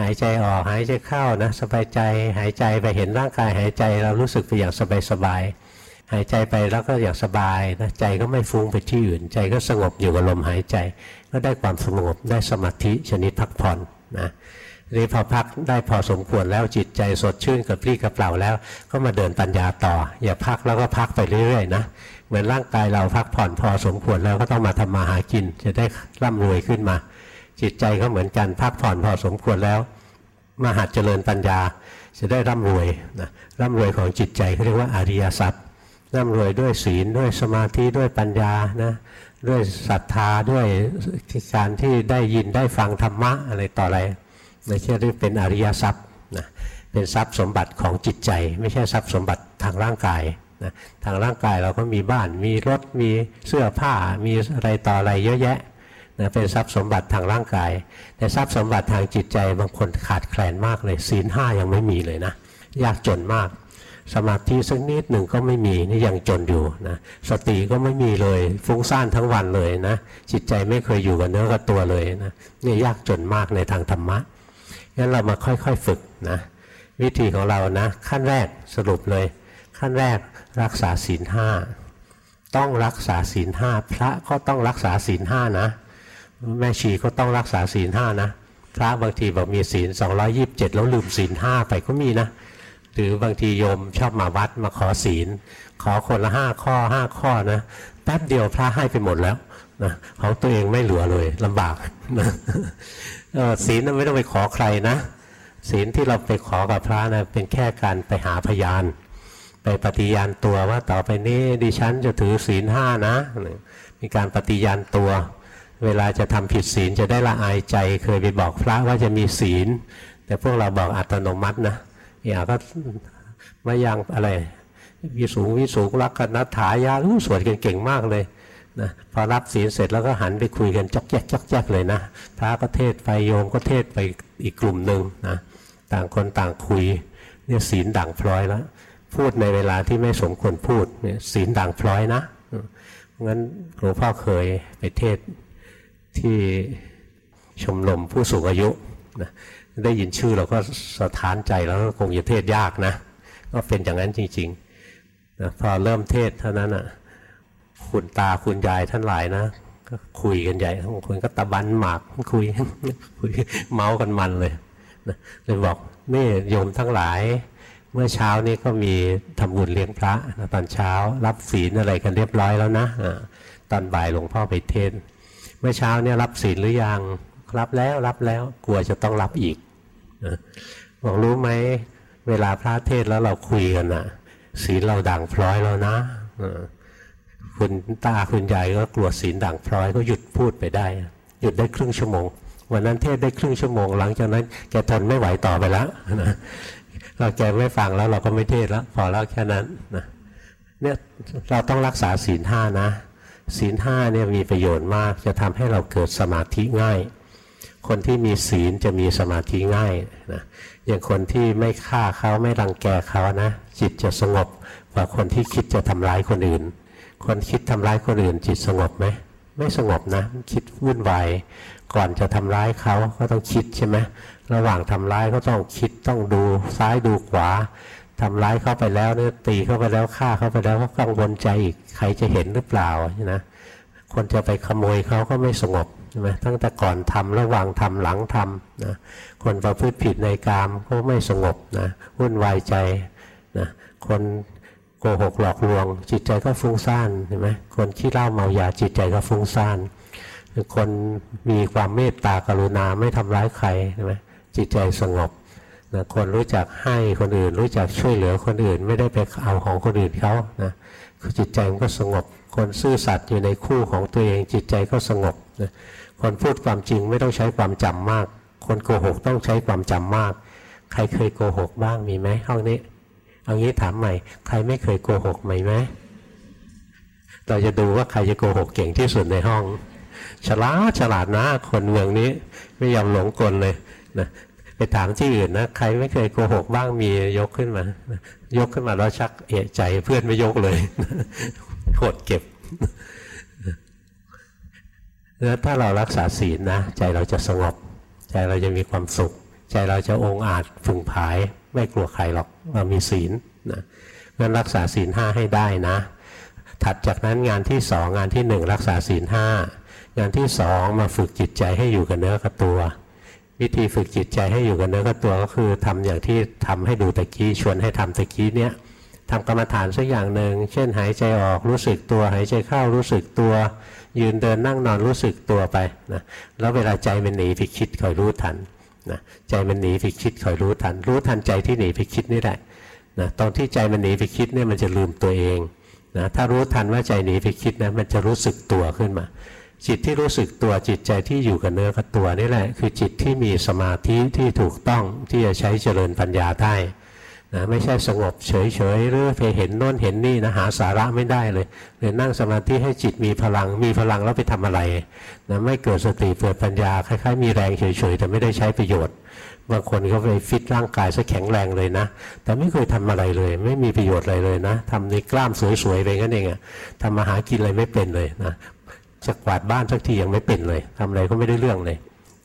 หายใจออกหายใจเข้านะสบายใจหายใจไปเห็นร่างกายหายใจเรารู้สึกไปอย่างสบายสบาย หายใจไปแล้วก็อย่างสบายนะใจก็ไม่ฟุ้งไปที่อื่น ใจก็สงบอยู่กับลมหายใจ ก็ได้ความสงบได้สมาธิชนิดพักผ่อนนะนี่พอพักได้พอสมควรแล้วจิตใจสดชื่นกับพี่กับเปล่าแล้ว ก็มาเดินปัญญาต่อ อย่าพักแล้วก็พักไปเรื่อยๆนะเหมือนร่างกายเราพักผ่อนพอสมควรแล้วก็ต้องมาทำมาหากิน จะได้ร่ำรวยขึ้นมา จิตใจก็เหมือนกันพักผ่อนพอสมควรแล้วมาหัดเจริญปัญญาจะได้ร่ำรวยนะร่ำรวยของจิตใจเขาเรียกว่าอริยทรัพย์ ร่ำรวยด้วยศีลด้วยสมาธิด้วยปัญญานะด้วยศรัทธาด้วยการที่ได้ยินได้ฟังธรรมะอะไรต่ออะไรไม่ใช่เรียกเป็นอริยทรัพย์นะเป็นทรัพย์สมบัติของจิตใจ ไม่ใช่ทรัพย์สมบัติทางร่างกายนะทางร่างกายเราก็มีบ้าน มีรถมีเสื้อผ้ามีอะไรต่ออะไรเยอะแยะนะเป็นทรัพย์สมบัติทางร่างกาย แต่ทรัพย์สมบัติทางจิตใจบางคนขาดแคลนมากเลยศีลห้ายังไม่มีเลยนะยากจนมาก สมาธิสักนิดหนึ่งก็ไม่มีนี่ยังจนอยู่นะสติก็ไม่มีเลยฟุ้งซ่านทั้งวันเลยนะจิตใจไม่เคยอยู่กับเนื้อกับตัวเลยนะนี่ยากจนมากในทางธรรมะงั้นเรามาค่อยๆฝึกนะวิธีของเรานะขั้นแรกสรุปเลย ขั้นแรกรักษาศีลห้าต้องรักษาศีลห้าพระก็ต้องรักษาศีลห้านะแม่ชีก็ต้องรักษาศีลห้านะพระบางทีบอกมีศีล227 แล้วลืมศีลห้าไปก็มีนะ หรือบางทีโยมชอบมาวัดมาขอศีล ขอคนละห้าข้อห้าข้อนะแป๊บเดียวพระให้ไปหมดแล้วนะของตัวเองไม่เหลือเลยลำบากนะศีลนั้นไม่ต้องไปขอใครนะศีลที่เราไปขอกับพระนะเป็นแค่การไปหาพยาน ไปปฏิญาณตัวว่าต่อไปนี้ดิฉันจะถือศีลห้านะ มีการปฏิญาณตัว เวลาจะทำผิดศีลจะได้ละอายใจ เคยไปบอกพระว่าจะมีศีล แต่พวกเราบอกอัตโนมัตินะ ยาก็มายังอะไรวิสูงวิสูงรักกันนัฐายารู้สวดกันเก่งมากเลยนะพอรับศีลเสร็จแล้วก็หันไปคุยกันจอกแจ๊กจอกแจ๊กเลยนะพระก็เทศไปโยมก็เทศไปอีกกลุ่มหนึ่งนะต่างคนต่างคุยเนี่ยศีลด่างพลอยแล้ว พูดในเวลาที่ไม่สมควรพูดเนี่ยศีลด่างพลอยนะงั้นหลวงพ่อเคยไปเทศที่ชมรมผู้สูงอายุนะ ได้ยินชื่อเราก็สะท้านใจแล้วคงจะเทศยากนะ ก็เป็นอย่างนั้นจริงๆนะพอเริ่มเทศเท่านั้นอะคุณตาคุณยายท่านหลายนะก็คุยกันใหญ่บางคนก็ตะบันหมากคุยคุยเมาส์กันมันเลยนะเลยบอกนี่โยมทั้งหลาย เมื่อเช้านี้ก็มีทำบุญเลี้ยงพระนะตอนเช้ารับศีลอะไรกันเรียบร้อยแล้วนะตอนบ่ายหลวงพ่อไปเทศเมื่อเช้าเนี่ยรับศีลหรือยังรับแล้วรับแล้วกลัวจะต้องรับอีก บอกรู้ไหมเวลาพระเทศแล้วเราคุยกันนะศีลเราด่างพร้อยแล้วนะคุณตาคุณยายก็กลัวศีลด่างพร้อยก็หยุดพูดไปได้ หยุดได้ครึ่งชั่วโมง วันนั้นเทศได้ครึ่งชั่วโมง หลังจากนั้นแกทนไม่ไหวต่อไปแล้วนะเราแกไม่ฟังแล้วเราก็ไม่เทศแล้วพอแล้วแค่นั้นนะเนี่ยเราต้องรักษาศีลห้านะศีลห้าเนี่ยมีประโยชน์มากจะทำให้เราเกิดสมาธิง่าย คนที่มีศีลจะมีสมาธิง่ายนะอย่างคนที่ไม่ฆ่าเขาไม่รังแกเขานะจิตจะสงบกว่าคนที่คิดจะทำร้ายคนอื่น คนคิดทำร้ายคนอื่น จิตสงบไหมไม่สงบนะ คิดวุ่นวายก่อนจะทำร้ายเขาก็ต้องคิดใช่ไหมระหว่างทำร้ายก็ต้องคิดต้องดูซ้ายดูขวาทำร้ายเข้าไปแล้วเนี่ยตีเข้าไปแล้วฆ่าเข้าไปแล้วก็กังวลใจอีกใครจะเห็นหรือเปล่านะคนจะไปขโมยเขาก็ไม่สงบ ช่ไหมตั้งแต่ก่อนทำระหว่างทำหลังทำนะคนประพฤติผิดในกามก็ไม่สงบนะวุ่นวายใจนะคนโกหกหลอกลวง จิตใจก็ฟุ้งซ่านใช่ไหมคนขี้เหล้าเมายาจิตใจก็ฟุ้งซ่านคนมีความเมตตากรุณาไม่ทำร้ายใครใช่ไหมจิตใจสงบนะคนรู้จักให้คนอื่น รู้จักช่วยเหลือคนอื่น ไม่ได้ไปเอาของคนอื่นเขานะจิตใจมันก็สงบ คนซื่อสัตย์อยู่ในคู่ของตัวเอง จิตใจก็สงบนะ คนพูดความจริงไม่ต้องใช้ความจำมาก คนโกหกต้องใช้ความจำมาก ใครเคยโกหกบ้างมีไหมห้องนี้เอางี้ถามใหม่ ใครไม่เคยโกหกไหมไหมเราจะดูว่าใครจะโกหกเก่งที่สุดในห้อง ฉลาดฉลาดนะคนเมืองนี้ไม่ยอมหลงกลเลยนะไปถามที่อื่นนะใครไม่เคยโกหกบ้างมียกขึ้นมา ยกขึ้นมาแล้วชักเอะใจเพื่อนไม่ยกเลยโกดเก็บ แล้วถ้าเรารักษาศีลนะใจเราจะสงบ ใจเราจะมีความสุข ใจเราจะองอาจฝุ่งผาย ไม่กลัวใครหรอกเรามีศีลนะงั้นรักษาศีลห้าให้ได้นะ ถัดจากนั้นงานที่สองงานที่หนึ่งรักษาศีลห้างานที่สองมาฝึกจิตใจให้อยู่กับเนื้อกับตัว วิธีฝึกจิตใจให้อยู่กับเนื้อกับตัวก็คือทำอย่างที่ทำให้ดูตะกี้ชวนให้ทำตะกี้เนี้ย ทำกรรมฐานสักอย่างหนึ่ง เช่นหายใจออกรู้สึกตัว หายใจเข้ารู้สึกตัว ยืนเดินนั่งนอนรู้สึกตัวไปนะแล้วเวลาใจมันหนีไปคิดคอยรู้ทันนะใจมันหนีไปคิดคอยรู้ทัน รู้ทันใจที่หนีไปคิดนี่แหละนะตอนที่ใจมันหนีไปคิดเนี่ยมันจะลืมตัวเองนะถ้ารู้ทันว่าใจหนีไปคิดนะมันจะรู้สึกตัวขึ้นมา จิตที่รู้สึกตัวจิตใจที่อยู่กับเนื้อกับตัวนี่แหละ คือจิตที่มีสมาธิที่ถูกต้องที่จะใช้เจริญปัญญาได้ นะไม่ใช่สงบเฉยๆหรือไปเห็นโน่นเห็นนี่นะหาสาระไม่ได้เลยหรือนั่งสมาธิให้จิตมีพลังมีพลังแล้วไปทำอะไรนะไม่เกิดสติเกิดปัญญาคล้ายๆ มีแรงเฉยๆแต่ไม่ได้ใช้ประโยชน์บางคนเขาไปฟิตร่างกายซะแข็งแรงเลยนะ แต่ไม่เคยทำอะไรเลย ไม่มีประโยชน์อะไรเลยนะทำในกล้ามสวยๆไปงั้นเองอะทำมาหากินอะไรไม่เป็นเลยนะจะกวาดบ้านสักทียังไม่เป็นเลยทำอะไรก็ไม่ได้เรื่องเลย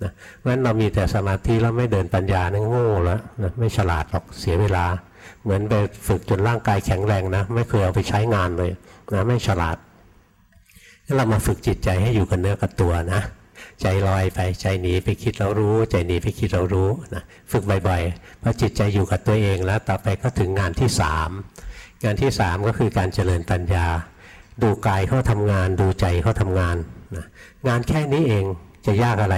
นะเพราะฉะนั้นเรามีแต่สมาธิแล้วไม่เดินปัญญานี่โง่แล้วนะไม่ฉลาดหรอกเสียเวลา เหมือนไปฝึกจนร่างกายแข็งแรงนะไม่เคยเอาไปใช้งานเลยนะไม่ฉลาดงั้นเรามาฝึกจิตใจให้อยู่กับเนื้อกับตัวนะใจลอยไปใจหนีไปคิดเรารู้ ใจหนีไปคิดเรารู้นะฝึกบ่อยๆพอจิตใจอยู่กับตัวเองแล้วต่อไปก็ถึงงานที่สามงานที่สามก็คือการเจริญปัญญา ดูกายเขาทำงาน ดูใจเขาทำงานนะงานแค่นี้เองจะยากอะไร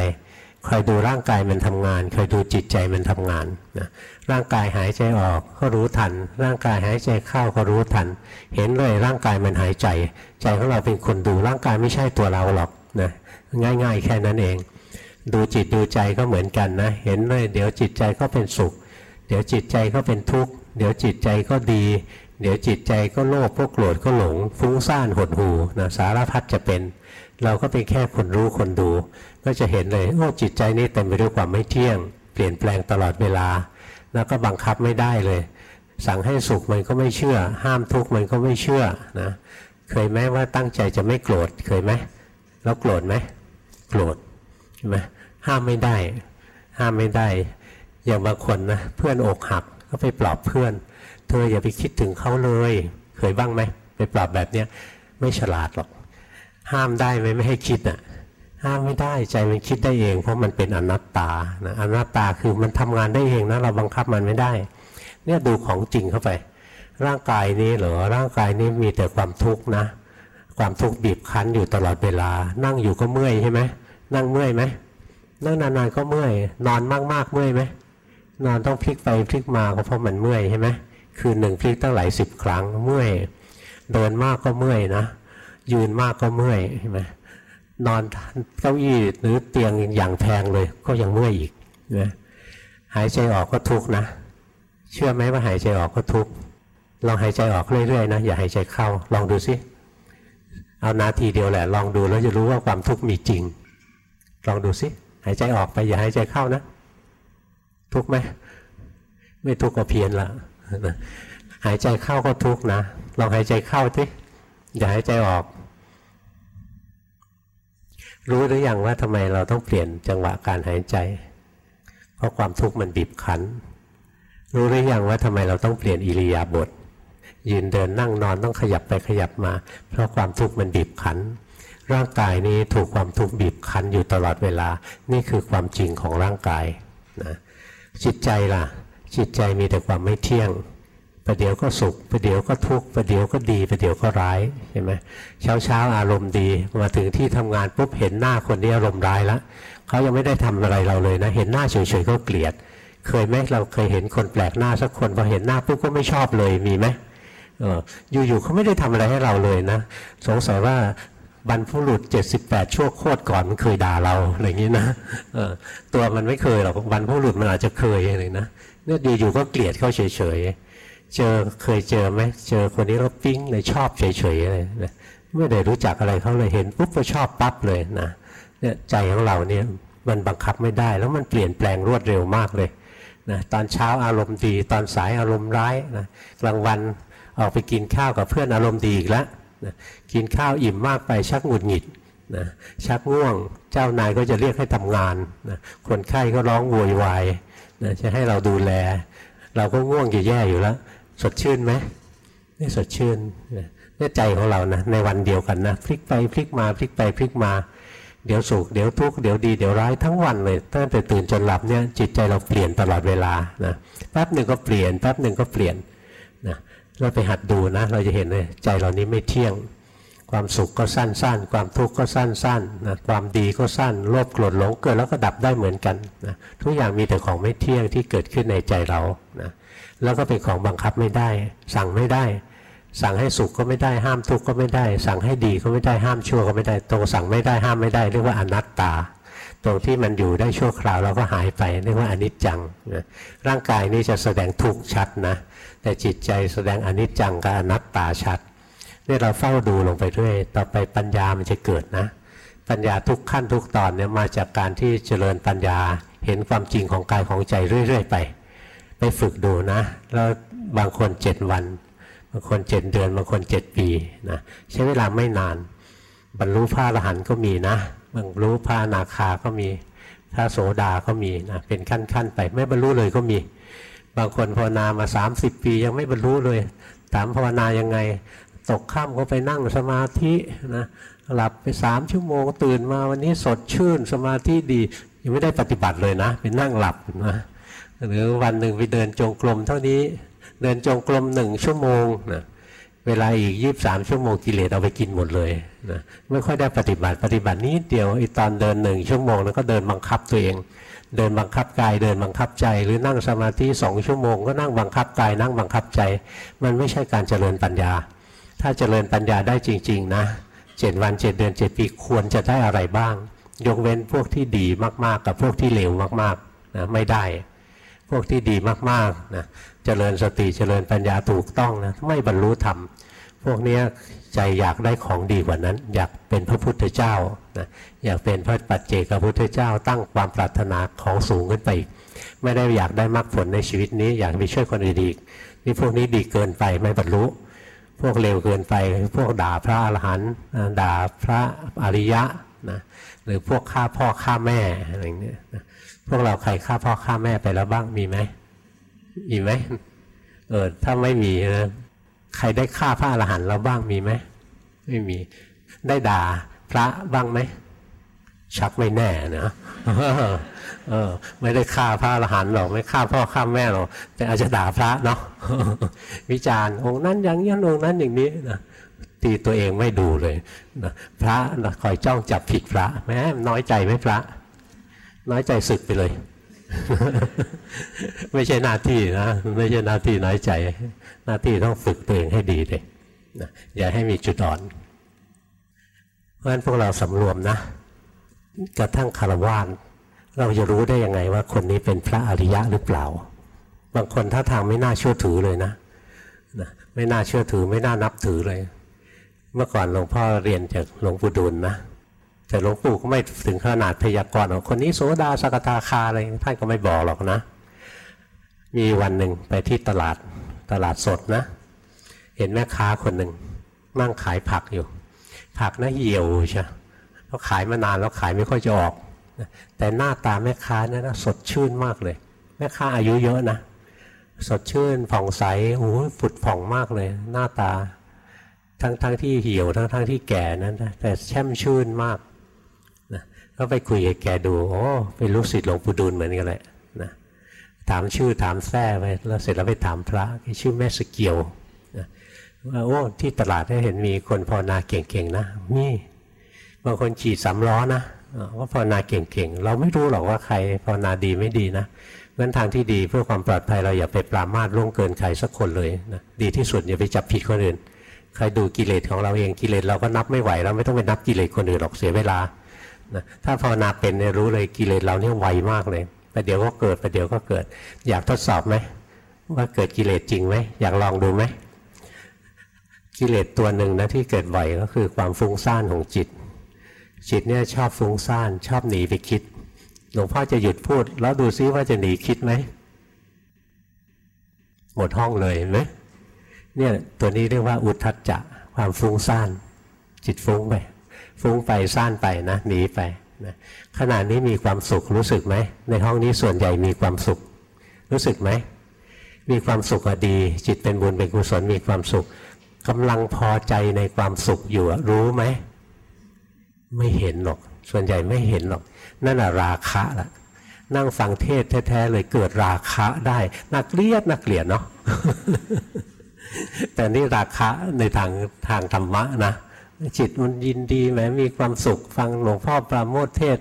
คอยดูร่างกายมันทำงานคอยดูจิตใจมันทำงานนะร่างกายหายใจออกก็รู้ทัน ร่างกายหายใจเข้าก็รู้ทัน เห็นเลยร่างกายมันหายใจ ใจของเราเป็นคนดูร่างกายไม่ใช่ตัวเราหรอกนะง่าย ๆ แค่นั้นเอง ดูจิตดูใจก็เหมือนกันนะ เห็นเลย เดี๋ยวจิตใจก็เป็นสุข เดี๋ยวจิตใจก็เป็นทุกข์เดี๋ยวจิตใจก็ดี เดี๋ยวจิตใจก็โลภก็โกรธก็หลง ฟุ้งซ่านหดหูนะสารพัดจะเป็น เราก็เป็นแค่คนรู้คนดู ก็จะเห็นเลยโอ้จิตใจนี้เต็มไปด้วยความไม่เที่ยง เปลี่ยนแปลงตลอดเวลา แล้วก็บังคับไม่ได้เลย สั่งให้สุขมันก็ไม่เชื่อ ห้ามทุกข์มันก็ไม่เชื่อนะเคยไหมว่าตั้งใจจะไม่โกรธเคยไหมแล้วโกรธไหมโกรธใช่ไหมห้ามไม่ได้ ห้ามไม่ได้ อย่างบางคนนะเพื่อนอกหักก็ไปปลอบเพื่อน เธออย่าไปคิดถึงเขาเลย เคยบ้างไหมไปปรับแบบเนี้ยไม่ฉลาดหรอก ห้ามได้ไหมไม่ให้คิดอะห้ามไม่ได้ใจมันคิดได้เอง เพราะมันเป็นอนัตตานะอนัตตาคือมันทำงานได้เองนะเราบังคับมันไม่ได้ เนี่ยดูของจริงเข้าไป ร่างกายนี้เหรอร่างกายนี้มีแต่ความทุกข์นะ ความทุกข์บีบคั้นอยู่ตลอดเวลา นั่งอยู่ก็เมื่อยใช่ไหมนั่งเมื่อยไหมนั่งนานๆก็เมื่อย นอนมากๆเมื่อยไหมนอนต้องพลิกไปพลิกมาก็เพราะมันเมื่อยใช่ไหมคืนหนึ่งพลิกตั้งหลายสิบครั้งเมื่อยเดินมากก็เมื่อยนะ ยืนมากก็เมื่อยใช่ไหมนอนเก้าอี้หรือเตียงอย่างแพงเลย ก็ยังเมื่อยอีกนะหายใจออกก็ทุกนะ เชื่อไหมว่าหายใจออกก็ทุกลองหายใจออกเรื่อยๆนะอย่าหายใจเข้า ลองดูสิเอานาทีเดียวแหละ ลองดูแล้วจะรู้ว่าความทุกข์มีจริง ลองดูสิหายใจออกไปอย่าหายใจเข้านะ ทุกไหมไม่ทุกข์ก็เพี้ยนละหายใจเข้าก็ทุกข์นะลองหายใจเข้าสิ อย่าหายใจออก รู้หรือยังว่าทำไมเราต้องเปลี่ยนจังหวะการหายใจ เพราะความทุกข์มันบีบคั้น รู้หรือยังว่าทำไมเราต้องเปลี่ยนอิริยาบถยืนเดินนั่งนอนต้องขยับไปขยับมา เพราะความทุกข์มันบีบคั้น ร่างกายนี้ถูกความทุกข์บีบคั้นอยู่ตลอดเวลา นี่คือความจริงของร่างกายนะจิตใจล่ะ จิตใจมีแต่ความไม่เที่ยง ประเดี๋ยวก็สุขประเดี๋ยวก็ทุกข์ประเดี๋ยวก็ดีประเดี๋ยวก็ร้ายใช่ไหมเช้าเช้าอารมณ์ดีมาถึงที่ทำงานปุ๊บเห็นหน้าคนนี้อารมณ์ร้ายแล้วเขายังไม่ได้ทำอะไรเราเลยนะ เห็นหน้าเฉยๆก็เกลียด เคยไหมเราเคยเห็นคนแปลกหน้าสักคนพอเห็นหน้าปุ๊บก็ไม่ชอบเลยมีไหมอออยู่ๆเขาไม่ได้ทำอะไรให้เราเลยนะ สงสัยว่าบรรพุรุษ 78 ชั่วโคตรก่อนมันเคยด่าเราอะไรอย่างนี้นะตัวมันไม่เคยหรอกบรรพุรุษมันอาจจะเคยอะไรนะเนี่ยอยู่ๆก็เกลียดเขาเฉยๆ เจอเคยเจอไหมเจอคนนี้เราปิ้งเลยชอบเฉยๆเลยนะไม่ได้รู้จักอะไรเขาเลยเห็นปุ๊บก็ชอบปั๊บเลยนะเนี่ยใจของเราเนี่ยมันบังคับไม่ได้ แล้วมันเปลี่ยนแปลงรวดเร็วมากเลยนะตอนเช้าอารมณ์ดี ตอนสายอารมณ์ร้ายนะกลางวันออกไปกินข้าวกับเพื่อนอารมณ์ดีอีกแล้วนะกินข้าวอิ่มมากไปชักหงุดหงิดนะชักง่วงเจ้านายก็จะเรียกให้ทำงานนะคนไข้ก็ร้องโวยวายนะจะให้เราดูแล เราก็ง่วงแย่ๆอยู่แล้ว สดชื่นไหมไม่สดชื่นเนี่ยใจของเรานะในวันเดียวกันนะพลิกไปพลิกมาพลิกไปพลิกมาเดี๋ยวสุขเดี๋ยวทุกข์เดี๋ยวดีเดี๋ยวร้ายทั้งวันเลยตั้งแต่ตื่นจนหลับเนี่ยจิตใจเราเปลี่ยนตลอดเวลานะแป๊บหนึ่งก็เปลี่ยนแป๊บหนึ่งก็เปลี่ยนนะเราไปหัดดูนะ เราจะเห็นเลยใจเรานี้ไม่เที่ยง ความสุขก็สั้นๆ ความทุกข์ก็สั้นๆนะความดีก็สั้นโลภโกรธหลงเกิดแล้วก็ดับได้เหมือนกันนะทุกอย่างมีแต่ของไม่เที่ยงที่เกิดขึ้นในใจเรานะ แล้วก็เป็นของบังคับไม่ได้ สั่งไม่ได้ สั่งให้สุขก็ไม่ได้ห้ามทุกข์ก็ไม่ได้ สั่งให้ดีก็ไม่ได้ห้ามชั่วก็ไม่ได้ ตรงสั่งไม่ได้ห้ามไม่ได้ เรียกว่าอนัตตา ตรงที่มันอยู่ได้ชั่วคราวแล้วก็หายไปเรียกว่าอนิจจังนะร่างกายนี้จะแสดงทุกข์ชัดนะแต่จิตใจแสดงอนิจจังกับอนัตตาชัดนี่เราเฝ้าดูลงไปด้วย ต่อไปปัญญามันจะเกิดนะ ปัญญาทุกขั้นทุกตอนเนี่ยมาจากการที่เจริญปัญญาเห็นความจริงของกายของใจเรื่อย ๆ ไป ไปฝึกดูนะ แล้วบางคนเจ็ดวัน บางคนเจ็ดเดือน บางคนเจ็ดปีนะใช้เวลาไม่นาน บรรลุพระอรหันต์ก็มีนะบรรลุพระนาคาก็มีพระโสดาก็มีนะเป็นขั้นๆไปไม่บรรลุเลยก็มี บางคนภาวนามา 30 ปียังไม่บรรลุเลยถามภาวนายังไง ตกข้ามก็ไปนั่งสมาธินะหลับไปสามชั่วโมงตื่นมาวันนี้สดชื่นสมาธิดี ยังไม่ได้ปฏิบัติเลยนะ เป็นนั่งหลับนะ หรือวันหนึ่งไปเดินจงกรมเท่านี้เดินจงกรมหนึ่งชั่วโมงนะเวลาอีกยีิบสามชั่วโมงกิเลสเอาไปกินหมดเลยนะไม่ค่อยได้ปฏิบัติปฏิบัตินี้เดียวไอ้ตอนเดินหนึ่งชั่วโมงแล้วก็เดินบังคับตัวเอง เดินบังคับกายเดินบังคับใจ หรือนั่งสมาธิสองชั่วโมงก็นั่งบังคับกายนั่งบังคับใจ มันไม่ใช่การเจริญปัญญา ถ้าเจริญปัญญาได้จริง ๆ นะเจ็ดวันเจ็ดเดือนเจ็ดปีควรจะได้อะไรบ้าง ยกเว้นพวกที่ดีมากๆ กับพวกที่เลวมากๆนะไม่ได้ พวกที่ดีมากๆนะเจริญสติเจริญปัญญาถูกต้องนะไม่บรรลุธรรม พวกนี้ใจอยากได้ของดีกว่านั้น อยากเป็นพระพุทธเจ้านะอยากเป็นพระปัจเจกพระพุทธเจ้า ตั้งความปรารถนาของสูงขึ้นไปอีกไม่ได้อยากได้มรรคผลในชีวิตนี้ อยากไปช่วยคนอื่นอีกนี่พวกนี้ดีเกินไปไม่บรรลุ พวกเร็วเกินไปพวกด่าพระอรหันต์ด่าพระอริยะนะหรือพวกฆ่าพ่อฆ่าแม่อะไรอย่างเงี้ย พวกเราใครฆ่าพ่อฆ่าแม่ไปแล้วบ้างมีไหมมีไหมเออถ้าไม่มีนะใครได้ฆ่าพระอรหันต์เราบ้างมีไหมไม่มี ได้ด่าพระบ้างไหมชักไม่แน่นะเออ ไม่ได้ฆ่าพระอรหันต์หรอกไม่ฆ่าพ่อฆ่าแม่หรอกแต่อาจจะด่าพระเนาะวิจารณ์องค์นั้นอย่างนี้องค์นั้นอย่างนี้นะตีตัวเองไม่ดูเลยนะพระคอยจ้องจับผิดพระแม้น้อยใจไหมพระ น้อยใจศึกไปเลย ไม่ใช่หน้าที่นะไม่ใช่หน้าที่น้อยใจ หน้าที่ต้องฝึกตัวเองให้ดีเลยนะอย่าให้มีจุดอ่อน เพราะฉะนั้นพวกเราสำรวมนะ กระทั่งคารวานเราจะรู้ได้ยังไงว่าคนนี้เป็นพระอริยะหรือเปล่า บางคนท่าทางไม่น่าเชื่อถือเลยนะนะไม่น่าเชื่อถือไม่น่านับถือเลย เมื่อก่อนหลวงพ่อเรียนจากหลวงปู่ดุลนะ แต่หลวงปู่ก็ไม่ถึงขนาดพยากรณ์ว่าคนนี้โสดาสกทาคาอะไรท่านก็ไม่บอกหรอกนะ มีวันหนึ่งไปที่ตลาดตลาดสดนะ เห็นแม่ค้าคนหนึ่งนั่งขายผักอยู่ ผักนะเหี่ยวใช่เพราะขายมานานแล้วขายไม่ค่อยจะออก แต่หน้าตาแม่ค้านะนสดชื่นมากเลย แม่ค้าอายุเยอะนะ สดชื่นผ่องใสโอ้ฝุดผ่องมากเลย หน้าตา ทั้งทั้งที่เหี่ยวทั้งทั้งที่แก่นั้นแต่แช่มชื่นมาก ก็ไปคุยกับแกดูโอ้เป็นลูกศิษย์หลวงปู่ดูลเหมือนกันแหละนะถามชื่อถามแท้ไปแล้วเสร็จแล้วไปถามพระชื่อแม่สเกียวว่าโอ้ที่ตลาดได้เห็นมีคนภาวนาเก่งๆนะมี่บางคนฉีดสามล้อนะว่าภาวนาเก่งๆ เราไม่รู้หรอกว่าใครภาวนาดีไม่ดีนะงั้นทางที่ดีเพื่อความปลอดภัยเราอย่าไปปรามาสล่วงเกินใครสักคนเลยนะดีที่สุดอย่าไปจับผิดคนอื่นใครดูกิเลสของเราเองกิเลสเราก็นับไม่ไหวเราไม่ต้องไปนับกิเลสคนอื่นหรอกเสียเวลา นะถ้าภาวนาเป็นเนี่ยรู้เลยกิเลสเราเนี่ยไวมากเลยแต่เดี๋ยวก็เกิดแต่เดี๋ยวก็เกิด อยากทดสอบไหมว่าเกิดกิเลสจริงไหมอยากลองดูไหมกิเลสตัวหนึ่งนะที่เกิดบ่อยก็คือความฟุ้งซ่านของจิต จิตเนี่ยชอบฟุ้งซ่าน ชอบหนีไปคิดหลวงพ่อจะหยุดพูด แล้วดูซิว่าจะหนีคิดไหมหมดห้องเลยเห็นไหมเนี่ยตัวนี้เรียกว่าอุทธัจจะความฟุ้งซ่าน จิตฟุ้งไป ฟุ้งไปซ่านไปนะหนีไปนะขณะนี้มีความสุขรู้สึกไหม ในห้องนี้ส่วนใหญ่มีความสุข รู้สึกไหม มีความสุขดี จิตเป็นบุญเป็นกุศลมีความสุขกำลังพอใจในความสุขอยู่รู้ไหม ไม่เห็นหรอก ส่วนใหญ่ไม่เห็นหรอก นั่นอะราคะละนั่งฟังเทศแท้ๆเลยเกิดราคะได้นักเลียดนักเกลียดเนาะแต่นี่ราคะในทางทางธรรมะนะ จิตมันยินดีแม้มีความสุข ฟังหลวงพ่อปราโมทเทศ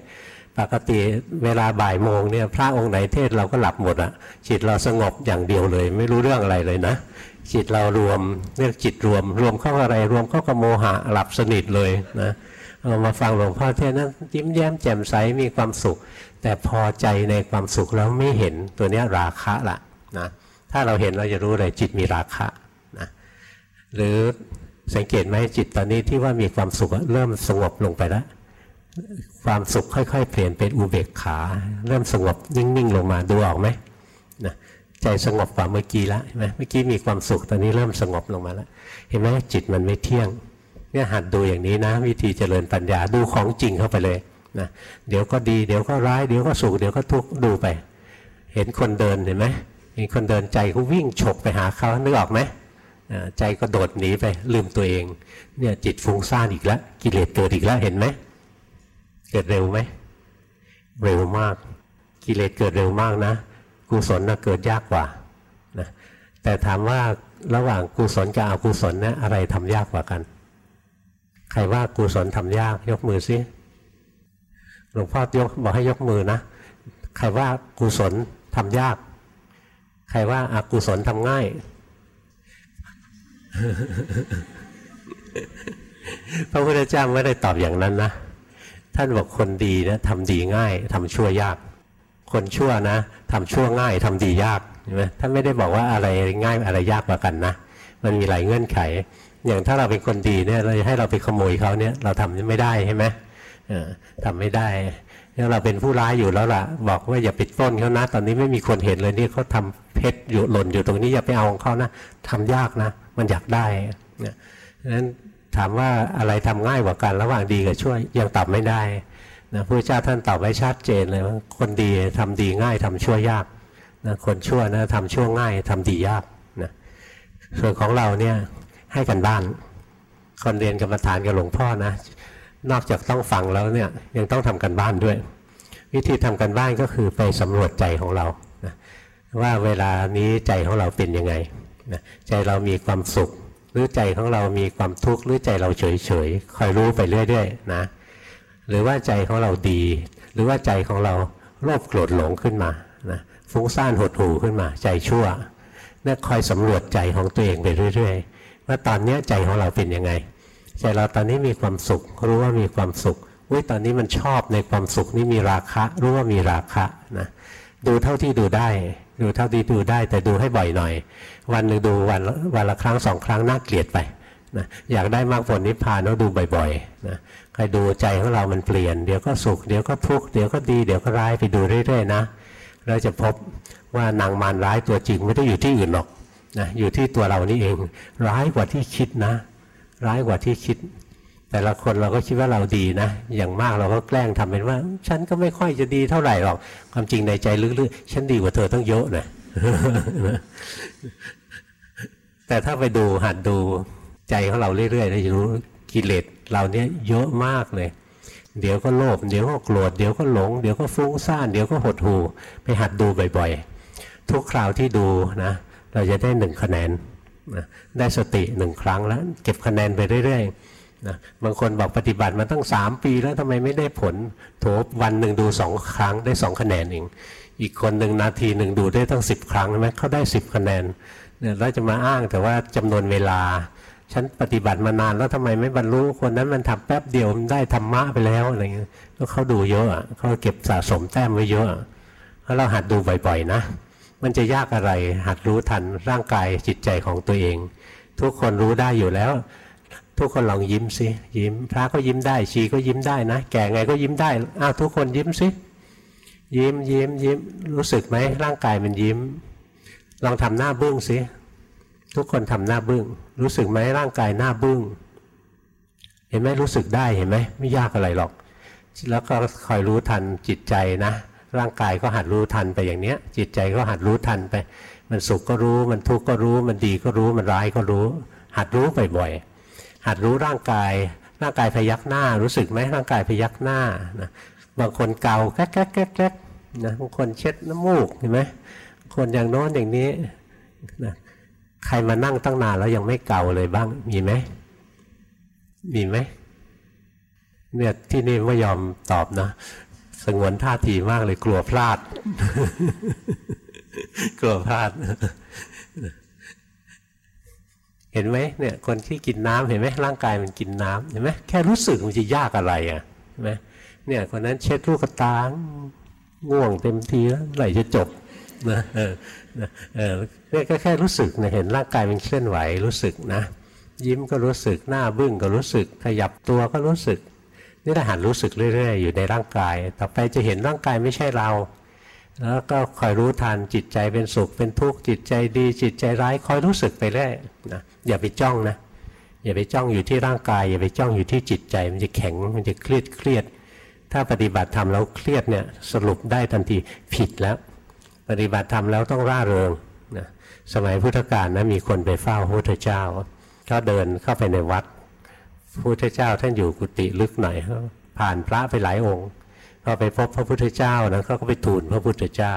ปกติเวลาบ่ายโมงเนี่ยพระองค์ไหนเทศเราก็หลับหมดอะจิตเราสงบอย่างเดียวเลย ไม่รู้เรื่องอะไรเลยนะ จิตเรารวมเรียกจิตรวม รวมเข้าอะไร รวมเข้ากับโมหะหลับสนิทเลยนะเรามาฟังหลวงพ่อเทศนั้นยิ้มแย้มแจ่มใสมีความสุข แต่พอใจในความสุขแล้วไม่เห็นตัวนี้ราคะละนะถ้าเราเห็นเราจะรู้เลยจิตมีราคะนะหรือ สังเกตไหมจิตตอนนี้ที่ว่ามีความสุขเริ่มสงบลงไปแล้วความสุขค่อย ๆ เปลี่ยนเป็นอุเบกขา เริ่มสงบนิ่งๆลงมาดูออกไหมนะใจสงบกว่าเมื่อกี้แล้วเห็นไหมเมื่อกี้มีความสุขตอนนี้เริ่มสงบลงมาแล้ว เห็นไหมจิตมันไม่เที่ยง เนี่ยหัดดูอย่างนี้นะ วิธีเจริญปัญญาดูของจริงเข้าไปเลยนะเดี๋ยวก็ดีเดี๋ยวก็ร้ายเดี๋ยวก็สุขเดี๋ยวก็ทุกข์ดูไป เห็นคนเดินเห็นไหมเห็นคนเดินใจเขาวิ่งฉกไปหาเขานึกออกไหม ใจก็โดดหนีไปลืมตัวเอง เนี่ยจิตฟุ้งซ่านอีกแล้วกิเลสเกิดอีกแล้วเห็นไหมเกิดเร็วไหมเร็วมาก กิเลสเกิดเร็วมากนะกุศลนะเกิดยากกว่านะแต่ถามว่าระหว่างกุศลกับอกุศลนะอะไรทำยากกว่ากัน ใครว่ากุศลทำยากยกมือซิหลวงพ่อยกบอกให้ยกมือนะใครว่ากุศลทำยาก ใครว่าอากุศลทำง่าย พระพุทธเจ้าไม่ได้ตอบอย่างนั้นนะ ท่านบอกคนดีนะทำดีง่ายทำชั่วยาก คนชั่วนะทำชั่วง่ายทำดียากใช่ไหมท่านไม่ได้บอกว่าอะไรง่ายอะไรยากกว่ากันนะมันมีหลายเงื่อนไข อย่างถ้าเราเป็นคนดีเนี่ยเราให้เราไปขโมยเขาเนี่ยเราทำไม่ได้ใช่ไหมทำไม่ได้ถ้าเราเป็นผู้ร้ายอยู่แล้วล่ะ บอกว่าอย่าปิดต้นเขานะ ตอนนี้ไม่มีคนเห็นเลยนี่เขาทาเพชรอยู่หล่นอยู่ตรงนี้อย่าไปเอาของเขานะทำยากนะ มันอยากได้นี่ยนั้นถามว่าอะไรทำง่ายกว่ากันระหว่างดีกับช่วยยังตอบไม่ได้นะพระเจ้าท่านตอบไว้ชัดเจนเลยว่าคนดีทำดีง่ายทำชั่วยากนะคนชั่วนะทำชั่วง่ายทำดียากนะส่วนของเราเนี่ยให้กันบ้านคนเรียนกรรมฐานกับหลวงพ่อนะ นอกจากต้องฟังแล้วเนี่ยยังต้องทำกันบ้านด้วย วิธีทำกันบ้านก็คือไปสำรวจใจของเรานะว่าเวลานี้ใจของเราเป็นยังไง นะใจเรามีความสุข หรือใจของเรามีความทุกข์หรือใจเราเฉยเฉยคอยรู้ไปเรื่อยๆนะหรือว่าใจของเราดี หรือว่าใจของเราโลภโกรธหลงขึ้นมานะฟุ้งซ่านหดหู่ขึ้นมา ใจชั่วเนี่ยคอยสำรวจใจของตัวเองไปเรื่อย ๆ ว่าตอนนี้ใจของเราเป็นยังไงใจเราตอนนี้มีความสุข รู้ว่ามีความสุขอุ้ยตอนนี้มันชอบในความสุขนี่มีราคะ รู้ว่ามีราคะนะ ดูเท่าที่ดูได้ ดูเท่าที่ดูได้ แต่ดูให้บ่อยหน่อย วันหนึ่งดูวันวันละครั้งสองครั้งน่าเกลียดไปนะอยากได้มากผลนิพพานต้องดูบ่อยๆนะใครดูใจของเรามันเปลี่ยน เดี๋ยวก็สุข เดี๋ยวก็ทุกข์เดี๋ยวก็ดี เดี๋ยวก็ร้ายไปดูเรื่อยๆนะ เราจะพบว่านางมารร้ายตัวจริงไม่ได้อยู่ที่อื่นหรอกนะอยู่ที่ตัวเรานี่เอง ร้ายกว่าที่คิดนะ ร้ายกว่าที่คิด แต่ละคนเราก็คิดว่าเราดีนะ อย่างมากเราก็แกล้งทำเป็นว่า ฉันก็ไม่ค่อยจะดีเท่าไหร่หรอก ความจริงในใจลึกๆ ฉันดีกว่าเธอต้องเยอะนะแต่ถ้าไปดูหัดดูใจของเราเรื่อยๆเราจะรู้กิเลสเราเนี้ยเยอะมากเลย เดี๋ยวก็โลภเดี๋ยวก็โกรธเดี๋ยวก็หลง เดี๋ยวก็ฟุ้งซ่านเดี๋ยวก็หดหู่ไปหัดดูบ่อยๆ ทุกคราวที่ดูนะ เราจะได้หนึ่งคะแนนได้สติหนึ่งครั้งแล้ว เก็บคะแนนไปเรื่อยๆ นะบางคนบอกปฏิบัติมาตั้งสามปีแล้วทำไมไม่ได้ผล โถวันหนึ่งดูสองครั้งได้สองคะแนนเองอีกคนหนึ่งนาทีหนึ่งดูได้ตั้งสิบครั้งใช่ไหมเขาได้สิบคะแนนเนี่ยเราจะมาอ้างแต่ว่าจำนวนเวลา ฉันปฏิบัติมานานแล้วทำไมไม่บรรลุคนนั้นมันทำแป๊บเดียวมันได้ธรรมะไปแล้วอะไรเงี้ยก็เขาดูเยอะเขาเก็บสะสมแต้มไว้เยอะเพราะเราหัดดูบ่อยๆนะ มันจะยากอะไรหัดรู้ทันร่างกายจิตใจของตัวเอง ทุกคนรู้ได้อยู่แล้ว ทุกคนลองยิ้มสิยิ้ม พระก็ยิ้มได้ ชีก็ยิ้มได้นะ แก่ไงก็ยิ้มได้อ้าวทุกคนยิ้มสิยิ้มยิ้มยิ้มรู้สึกไหมร่างกายมันยิ้ม ลองทำหน้าบึ้งสิทุกคนทำหน้าบึ้งรู้สึกไหมร่างกายหน้าบึ้งเห็นไหมรู้สึกได้เห็นไหมไม่ยากอะไรหรอก แล้วก็คอยรู้ทันจิตใจนะ ร่างกายก็หัดรู้ทันไปอย่างเนี้ย จิตใจก็หัดรู้ทันไป มันสุขก็รู้ มันทุกข์ก็รู้ มันดีก็รู้มันร้ายก็รู้ หัดรู้บ่อยๆ หัดรู้ร่างกาย ร่างกายพยักหน้า รู้สึกไหมร่างกายพยักหน้านะบางคนเกาแก๊กแก๊กแก๊กแก๊กนะบางคนเช็ดน้ำมูกเห็นไหมคนอย่างโน้นอย่างนี้นะใครมานั่งตั้งนานแล้วยังไม่เก่าเลยบ้าง มีไหมมีไหมเนี่ยที่นี่ไม่ยอมตอบนะสงวนท่าทีมากเลยกลัวพลาด กลัวพลาด เห็นไหมเนี่ยคนที่กินน้ำเห็นไหมร่างกายมันกินน้ำเห็นไหมแค่รู้สึกมันจะยากอะไรอะเห็นไหมเนี่ยคนนั้นเช็ดลูกตาง่วงเต็มทีแล้วไหลจะจบนะเออเออก็แค่รู้สึกนะเห็นร่างกายมันเคลื่อนไหวรู้สึกนะยิ้มก็รู้สึกหน้าบึ้งก็รู้สึก ขยับตัวก็รู้สึก นี่เราหันรู้สึกเรื่อย ๆ อยู่ในร่างกาย ต่อไปจะเห็นร่างกายไม่ใช่เรา แล้วก็คอยรู้ทันจิตใจเป็นสุขเป็นทุกข์จิตใจดี จิตใจร้ายคอยรู้สึกไปเรื่อยนะอย่าไปจ้องนะอย่าไปจ้องอยู่ที่ร่างกาย อย่าไปจ้องอยู่ที่จิตใจ มันจะแข็งมันจะเครียดเครียด ถ้าปฏิบัติทำแล้วเครียดเนี่ยสรุปได้ทันทีผิดแล้ว ปฏิบัติธรรมแล้วต้องร่าเริงนะสมัยพุทธกาลนะมีคนไปเฝ้าพระพุทธเจ้าก็เดินเข้าไปในวัดพระพุทธเจ้าท่านอยู่กุฏิลึกหน่อยผ่านพระไปหลายองค์ พอไปพบพระพุทธเจ้านะก็ไปทูลพระพุทธเจ้า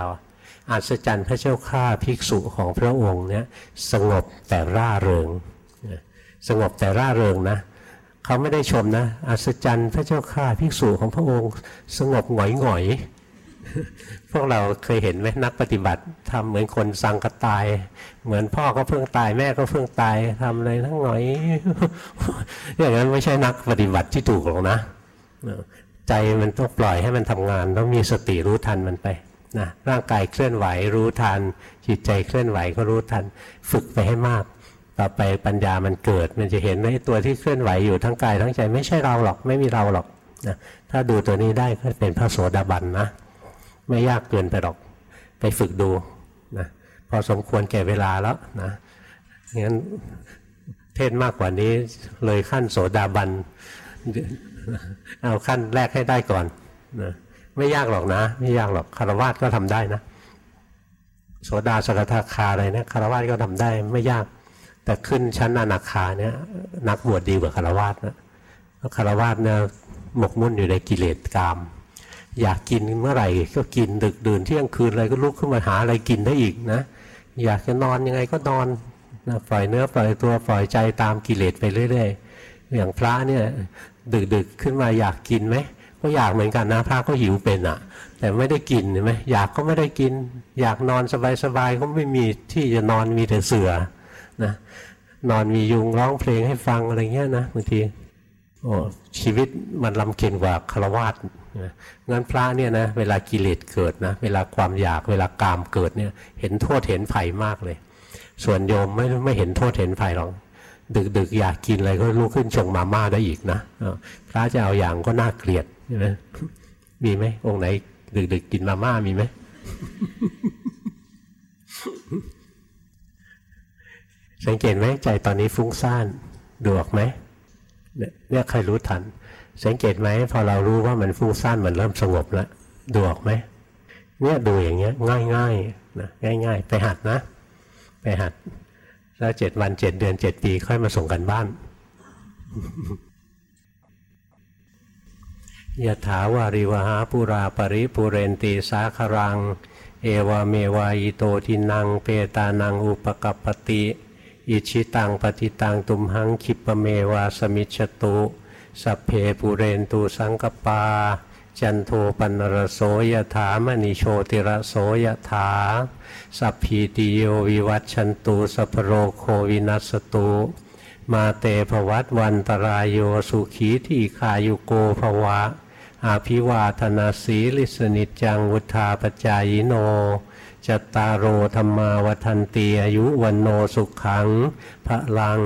อัศจรรย์พระเจ้าข้าภิกษุของพระองค์เนี่ยสงบแต่ร่าเริง สงบแต่ร่าเริงนะเขาไม่ได้ชมนะอัศจรรย์พระเจ้าข้าภิกษุของพระองค์ สงบหงอยหงอยพวกเราเคยเห็นไหมนักปฏิบัติทำเหมือนคนสังกตาย เหมือนพ่อก็เพิ่งตายแม่ก็เพิ่งตายทำอะไรทั้งหน่อยอย่างนั้นไม่ใช่นักปฏิบัติที่ถูกหรอกนะ ใจมันต้องปล่อยให้มันทำงานต้องมีสติรู้ทันมันไปนะร่างกายเคลื่อนไหวรู้ทัน จิตใจเคลื่อนไหวก็รู้ทัน ฝึกไปให้มาก ต่อไปปัญญามันเกิด มันจะเห็นว่าตัวที่เคลื่อนไหวอยู่ทั้งกายทั้งใจไม่ใช่เราหรอกไม่มีเราหรอกนะถ้าดูตัวนี้ได้ก็เป็นพระโสดาบันนะไม่ยากเกินไปหรอก ไปฝึกดูนะพอสมควรแก่เวลาแล้วนะงั้นเทศมากกว่านี้เลยขั้นโสดาบัน เอาขั้นแรกให้ได้ก่อนนะไม่ยากหรอกนะ ไม่ยากหรอกคารวะก็ทำได้นะโสดาสกทาคาอะไรนะคารวะก็ทำได้ไม่ยาก แต่ขึ้นชั้นอนาคาเนี่ยนักบวชดีกว่าคารวะนะคารวะเนี่ยหมกมุ่นอยู่ในกิเลสกาม อยากกินเมื่อไหร่ก็กินดึกดื่นเที่ยงคืนอะไรก็ลุกขึ้นมาหาอะไรกินได้อีกนะอยากจะนอนยังไงก็นอนนะปล่อยเนื้อปล่อยตัวปล่อยใจตามกิเลสไปเรื่อยๆอย่างพระเนี่ย ดึกดึกขึ้นมาอยากกินไหมก็อยากเหมือนกันนะพระก็หิวเป็นอะ่ะ แต่ไม่ได้กินใช่ไหมอยากก็ไม่ได้กิน อยากนอนสบายๆก็ไม่มีที่จะนอนมีแต่เสือนะนอนมียุงร้องเพลงให้ฟังอะไรเงี้ยนะบางทีโอ้ชีวิตมันลำเค็ญกว่าคารวาสงั้นพระเนี่ยนะเวลากิเลสเกิดนะเวลาความอยากเวลากามเกิดเนี่ย เห็นโทษเห็นภัยมากเลย ส่วนโยมไม่ไม่เห็นโทษเห็นภัยหรอก ดึกดึกอยากกินอะไรก็ลุกขึ้นชงมาม่าได้อีกนะพระจะเอาอย่างก็น่าเกลียดใช่ไหมมีไหมองค์ไหน ดึกดึกกินมาม่ามีไหมสังเกตไหมใจตอนนี้ฟุ้งซ่านดูออกไหมเนี่ยใครรู้ทัน สังเกตไหมพอเรารู้ว่ามันฟุ้งซ่านมันเริ่มสงบแล้วดูออกไหมเนี่ยดูอย่างเงี้ย ง่ายๆนะง่าย ๆ ไปหัดนะ ไปหัด แล้วเจ็ดวันเจ็ดเดือนเจ็ดปีค่อยมาส่งกันบ้านยะถาวาริวะหาปูรา ปะริปูเรนติ สาคะรัง เอวะเมวะ อิโตทินนังเปตานังอุปะกัปปะติ อิจฉิตังปัตถิตังตุมหัง ขิปปะเมวะ สะมิชฌะตุ สัพเพปุเรนตูสังกปา จันโทปันรโสยถามณิโชติระโสยถา สัพพีติโยวิวัตชันตุสัพโรโควินัสตุมาเตภวัตวันตรายโยสุขีที่ขายุโกภวะ อาภิวาธนาสีลิสนิจังวุธาปจายโนจตารโอธรรมาวทันตีอายุวันโนสุขังพระลัง